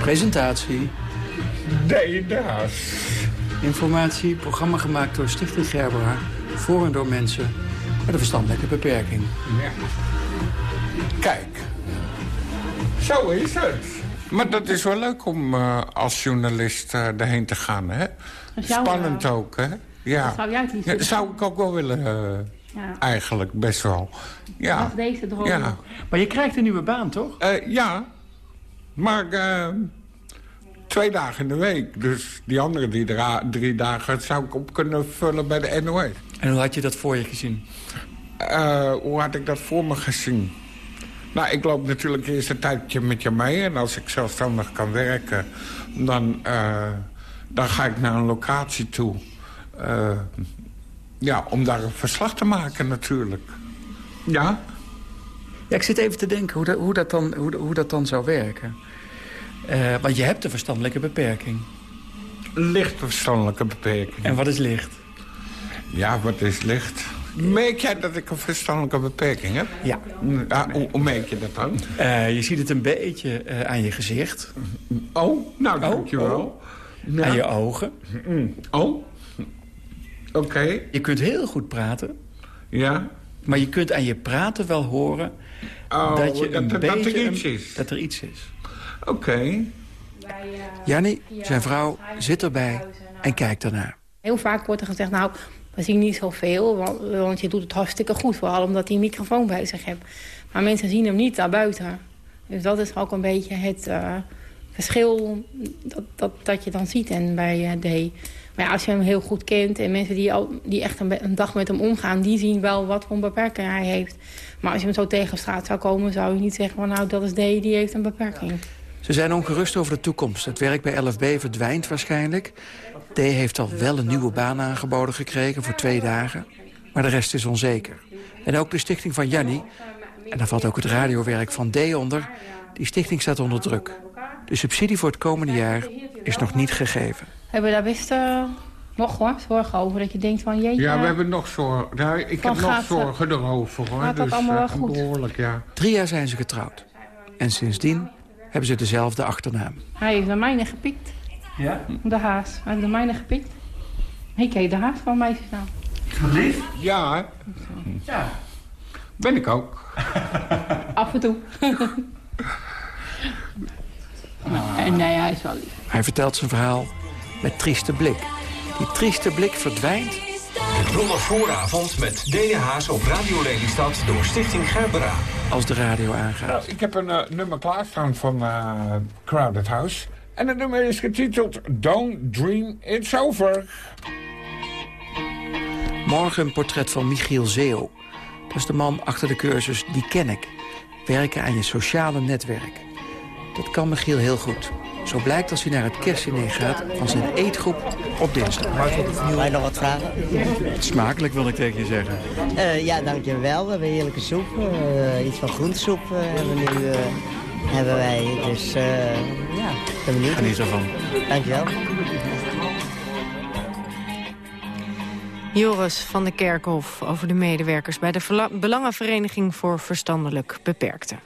Presentatie. Deda's. Informatie, programma gemaakt door Stichting Gerbera. Voor en door mensen met een verstandelijke beperking. Ja. Kijk. Zo is het. Maar dat is wel leuk om uh, als journalist uh, erheen te gaan, hè? Spannend ook, hè? Ja. Dat zou jij het niet ja, zou ik ook wel willen, uh, ja. eigenlijk, best wel. Ja. Deze droom. Ja. Maar je krijgt een nieuwe baan, toch? ja, maar twee dagen in de week. Dus die andere die drie dagen zou ik op kunnen vullen bij de NOS. En hoe had je dat voor je gezien? hoe had ik dat voor me gezien? Nou, ik loop natuurlijk eerst een tijdje met je mee. En als ik zelfstandig kan werken, dan, uh, dan ga ik naar een locatie toe. Uh, ja, om daar een verslag te maken natuurlijk. Ja? Ja, ik zit even te denken hoe dat, hoe dat, dan, hoe, hoe dat dan zou werken. Uh, want je hebt een verstandelijke beperking. Licht verstandelijke beperking. En wat is licht? Ja, wat is licht? Merk jij dat ik een verstandelijke beperking heb? Ja. Ah, hoe, hoe, merk je dat dan? Uh, je ziet het een beetje uh, aan je gezicht. Oh, nou dankjewel. Oh. Ja. Aan je ogen. Oh, oké. Okay. Je kunt heel goed praten. Ja. Maar je kunt aan je praten wel horen oh, dat, je een dat, beetje dat er iets is. Dat er iets is. Oké. Okay. Jannie, zijn vrouw, zit erbij en kijkt ernaar. Heel vaak wordt er gezegd, nou, we zien niet zoveel, want, want je doet het hartstikke goed. Vooral omdat hij een microfoon bij zich hebt. Maar mensen zien hem niet daarbuiten. Dus dat is ook een beetje het uh, verschil dat, dat, dat je dan ziet en bij uh, D. Maar ja, als je hem heel goed kent en mensen die, al, die echt een, een, dag met hem omgaan... die zien wel wat voor een beperking hij heeft. Maar als je hem zo tegen straat zou komen, zou je niet zeggen... Van, nou, dat is D, die heeft een beperking. Ze zijn ongerust over de toekomst. Het werk bij LFB verdwijnt waarschijnlijk. D heeft al wel een nieuwe baan aangeboden gekregen voor twee dagen. Maar de rest is onzeker. En ook de stichting van Janni, en daar valt ook het radiowerk van D onder... die stichting staat onder druk. De subsidie voor het komende jaar is nog niet gegeven. We hebben daar best uh, nog hoor, zorgen over. Dat je denkt van jeetje. Ja, we hebben nog zorgen. Ja, ik heb nog zorgen erover hoor. Gaat dat dus, allemaal wel eh, goed? Behoorlijk, ja. Drie jaar zijn ze getrouwd. En sindsdien hebben ze dezelfde achternaam. Hij heeft de mijne gepikt. Ja? De haas. Hij heeft de mijne gepikt. Ik heet de haas van meisjesnaam. Lief? Ja. Ja. Ben ik ook. Af en toe. En nee, hij is wel lief. Hij vertelt zijn verhaal met trieste blik. Die trieste blik verdwijnt De Brommersvooravond met Haas op Radio Lelystad door Stichting Gerbera. als de radio aangaat. Nou, ik heb een eh, nummer klaarstaan van eh, Crowded House. En het nummer is getiteld Don't Dream It's Over. Morgen een portret van Michiel Zeeuw. Dat is de man achter de cursus Die Ken Ik. Werken aan je sociale netwerk. Dat kan Michiel heel goed. Zo blijkt als hij naar het kerstdiner gaat van zijn eetgroep op dinsdag. Mag je nog wat vragen? Smakelijk wil ik tegen je zeggen. Eh, ja, dankjewel. We hebben heerlijke soep. eh, iets van groentesoep eh, hebben, we nu, eh, hebben wij. Dus eh, ja, ik ben benieuwd. Geniet ervan. Dankjewel. Joris van de Kerkhof over de medewerkers... bij de Belangenvereniging voor Verstandelijk Beperkten.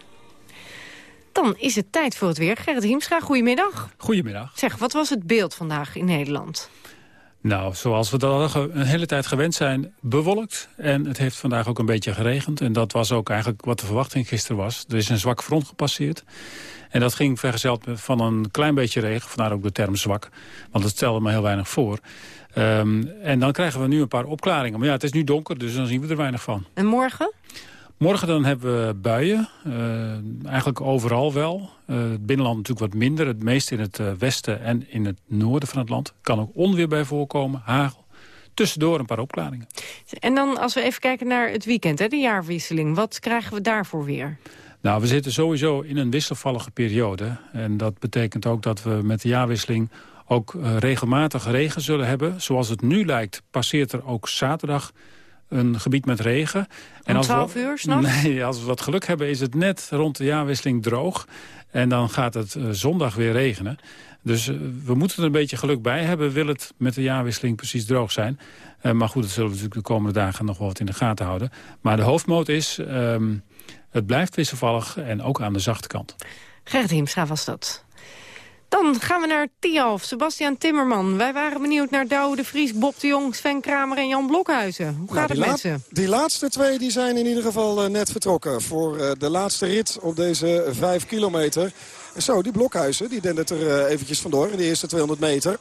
Dan is het tijd voor het weer. Gerrit Hiemstra, goedemiddag. Goedemiddag. Zeg, wat was het beeld vandaag in Nederland? Nou, zoals we dat een hele tijd gewend zijn, bewolkt. En het heeft vandaag ook een beetje geregend. En dat was ook eigenlijk wat de verwachting gisteren was. Er is een zwak front gepasseerd. En dat ging vergezeld van een klein beetje regen. Vandaar ook de term zwak. Want het stelde maar heel weinig voor. Ehm, en dan krijgen we nu een paar opklaringen. Maar ja, het is nu donker, dus dan zien we er weinig van. En morgen? Morgen dan hebben we buien. eh, eigenlijk overal wel. Eh, het binnenland natuurlijk wat minder. Het meest in het eh, westen en in het noorden van het land. Kan ook onweer bij voorkomen, hagel. Tussendoor een paar opklaringen. En dan als we even kijken naar het weekend, hè, de jaarwisseling. Wat krijgen we daarvoor weer? Nou, we zitten sowieso in een wisselvallige periode. En dat betekent ook dat we met de jaarwisseling ook eh, regelmatig regen zullen hebben. Zoals het nu lijkt, passeert er ook zaterdag een gebied met regen. Om als we- 12 uur 's nachts? Nee, als we wat geluk hebben is het net rond de jaarwisseling droog. En dan gaat het eh, zondag weer regenen. Dus eh, we moeten er een beetje geluk bij hebben. Wil het met de jaarwisseling precies droog zijn. Maar goed, dat zullen we natuurlijk de komende dagen nog wel wat in de gaten houden. Maar de hoofdmoot is, ehm, het blijft wisselvallig en ook aan de zachte kant. Gerrit Hiemstra was dat. Dan gaan we naar Tialf, Sebastian Timmerman. Wij waren benieuwd naar Douwe de Vries, Bob de Jong, Sven Kramer en Jan Blokhuizen. Hoe gaat Nou, die het met ze? Die laatste twee die zijn in ieder geval eh, net vertrokken voor eh, de laatste rit op deze vijf kilometer. Zo, die blokhuizen, die dendert er eh, eventjes vandoor in de eerste 200 meter. 18.34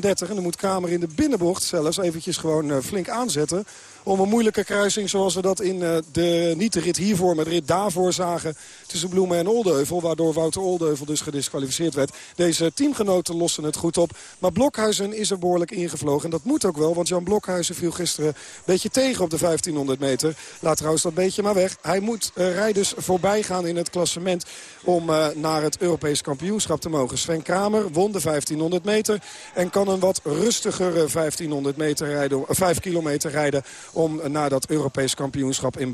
en dan moet Kramer in de binnenbocht zelfs eventjes gewoon eh, flink aanzetten. Om een moeilijke kruising zoals we dat in eh, de, niet de rit hiervoor, maar de rit daarvoor zagen tussen Bloemen en Oldeuvel. Waardoor Wouter Oldeuvel dus gedisqualificeerd werd. Deze teamgenoten lossen het goed op. Maar Blokhuizen is er behoorlijk ingevlogen. En dat moet ook wel, want Jan Blokhuizen viel gisteren een beetje tegen op de 1500 meter. Laat trouwens dat beetje maar weg. Hij moet eh, rijders voorbij gaan in het klassement om eh, naar het Europees kampioenschap te mogen. Sven Kramer won de 1500 meter en kan een wat rustigere 1500 meter rijden, eh, 5 kilometer rijden om naar dat Europees kampioenschap in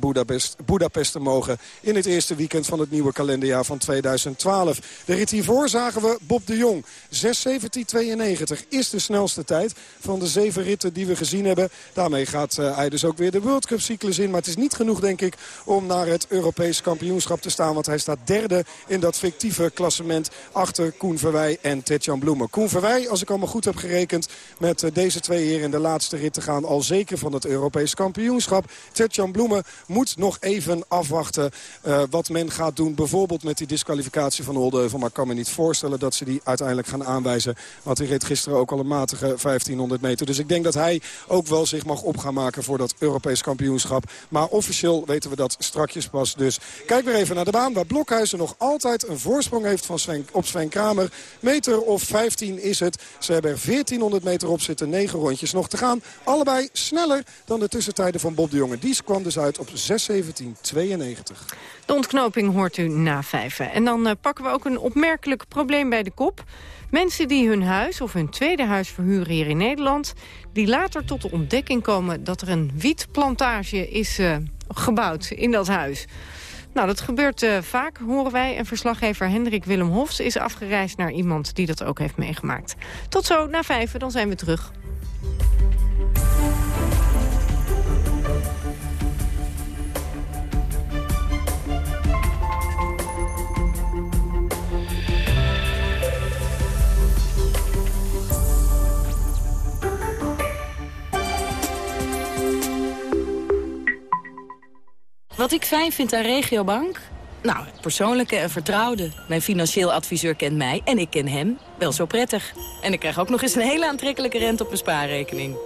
Budapest, te mogen in het eerste weekend van het nieuwe kalenderjaar van 2012. De rit hiervoor zagen we Bob de Jong. 6.17.92 is de snelste tijd van de zeven ritten die we gezien hebben. Daarmee gaat eh, hij dus ook weer de World Cup cyclus in. Maar het is niet genoeg denk ik om naar het Europees kampioenschap te staan. Want hij staat derde in dat fictieve klassement achter Koen Verwij en Tetjan Bloemen. Koen Verwij, als ik allemaal goed heb gerekend met eh, deze twee hier in de laatste rit te gaan. Al zeker van het Europees kampioenschap. Tetjan Bloemen moet nog even afwachten eh, wat men gaat doen. Bijvoorbeeld met die disqualificatie van Oldeuvel. Maar ik kan me niet voorstellen dat ze die uiteindelijk gaan aanwijzen. Want hij reed gisteren ook al een matige 1500 meter. Dus ik denk dat hij ook wel zich mag op gaan maken voor dat Europees kampioenschap. Maar officieel weten we dat strakjes pas. Dus kijk weer even naar de baan waar Blokhuizen nog altijd een voorsprong heeft van op Sven Kramer. Meter of 15 is het. Ze hebben er 1400 meter op zitten. 9 rondjes nog te gaan. Allebei sneller dan de tussentijden van Bob de Jonge. Die kwam dus uit op 6.17.92. De ontknoping hoort u na vijven. En dan eh, pakken we ook een opmerkelijk probleem bij de kop. Mensen die hun huis of hun tweede huis verhuren hier in Nederland... die later tot de ontdekking komen dat er een wietplantage is eh, gebouwd in dat huis. Nou, dat gebeurt eh, vaak, horen wij. En verslaggever Hendrik Willem Hofs is afgereisd naar iemand die dat ook heeft meegemaakt. Tot zo, na vijven, dan zijn we terug. Wat ik fijn vind aan Regiobank? Nou, persoonlijke en vertrouwde. Mijn financieel adviseur kent mij en ik ken hem wel zo prettig. En ik krijg ook nog eens een hele aantrekkelijke rente op mijn spaarrekening.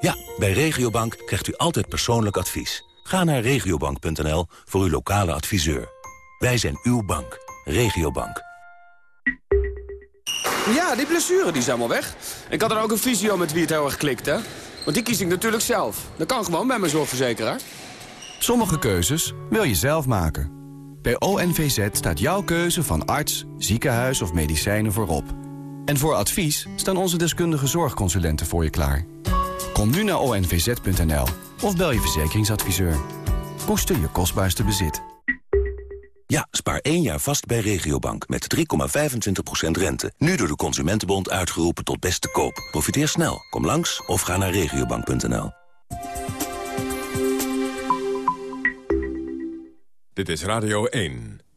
Ja, bij Regiobank krijgt u altijd persoonlijk advies. Ga naar regiobank.nl voor uw lokale adviseur. Wij zijn uw bank. Regiobank. Ja, die blessure die is helemaal weg. Ik had er ook een visio met wie het heel erg klikt, hè? Want die kies ik natuurlijk zelf. Dat kan gewoon bij mijn zorgverzekeraar. Sommige keuzes wil je zelf maken. Bij ONVZ staat jouw keuze van arts, ziekenhuis of medicijnen voorop. En voor advies staan onze deskundige zorgconsulenten voor je klaar. Kom nu naar onvz.nl of bel je verzekeringsadviseur. Koester je kostbaarste bezit. Ja, spaar één jaar vast bij Regiobank met 3,25% rente. Nu door de Consumentenbond uitgeroepen tot beste koop. Profiteer snel. Kom langs of ga naar regiobank.nl. Dit is Radio 1.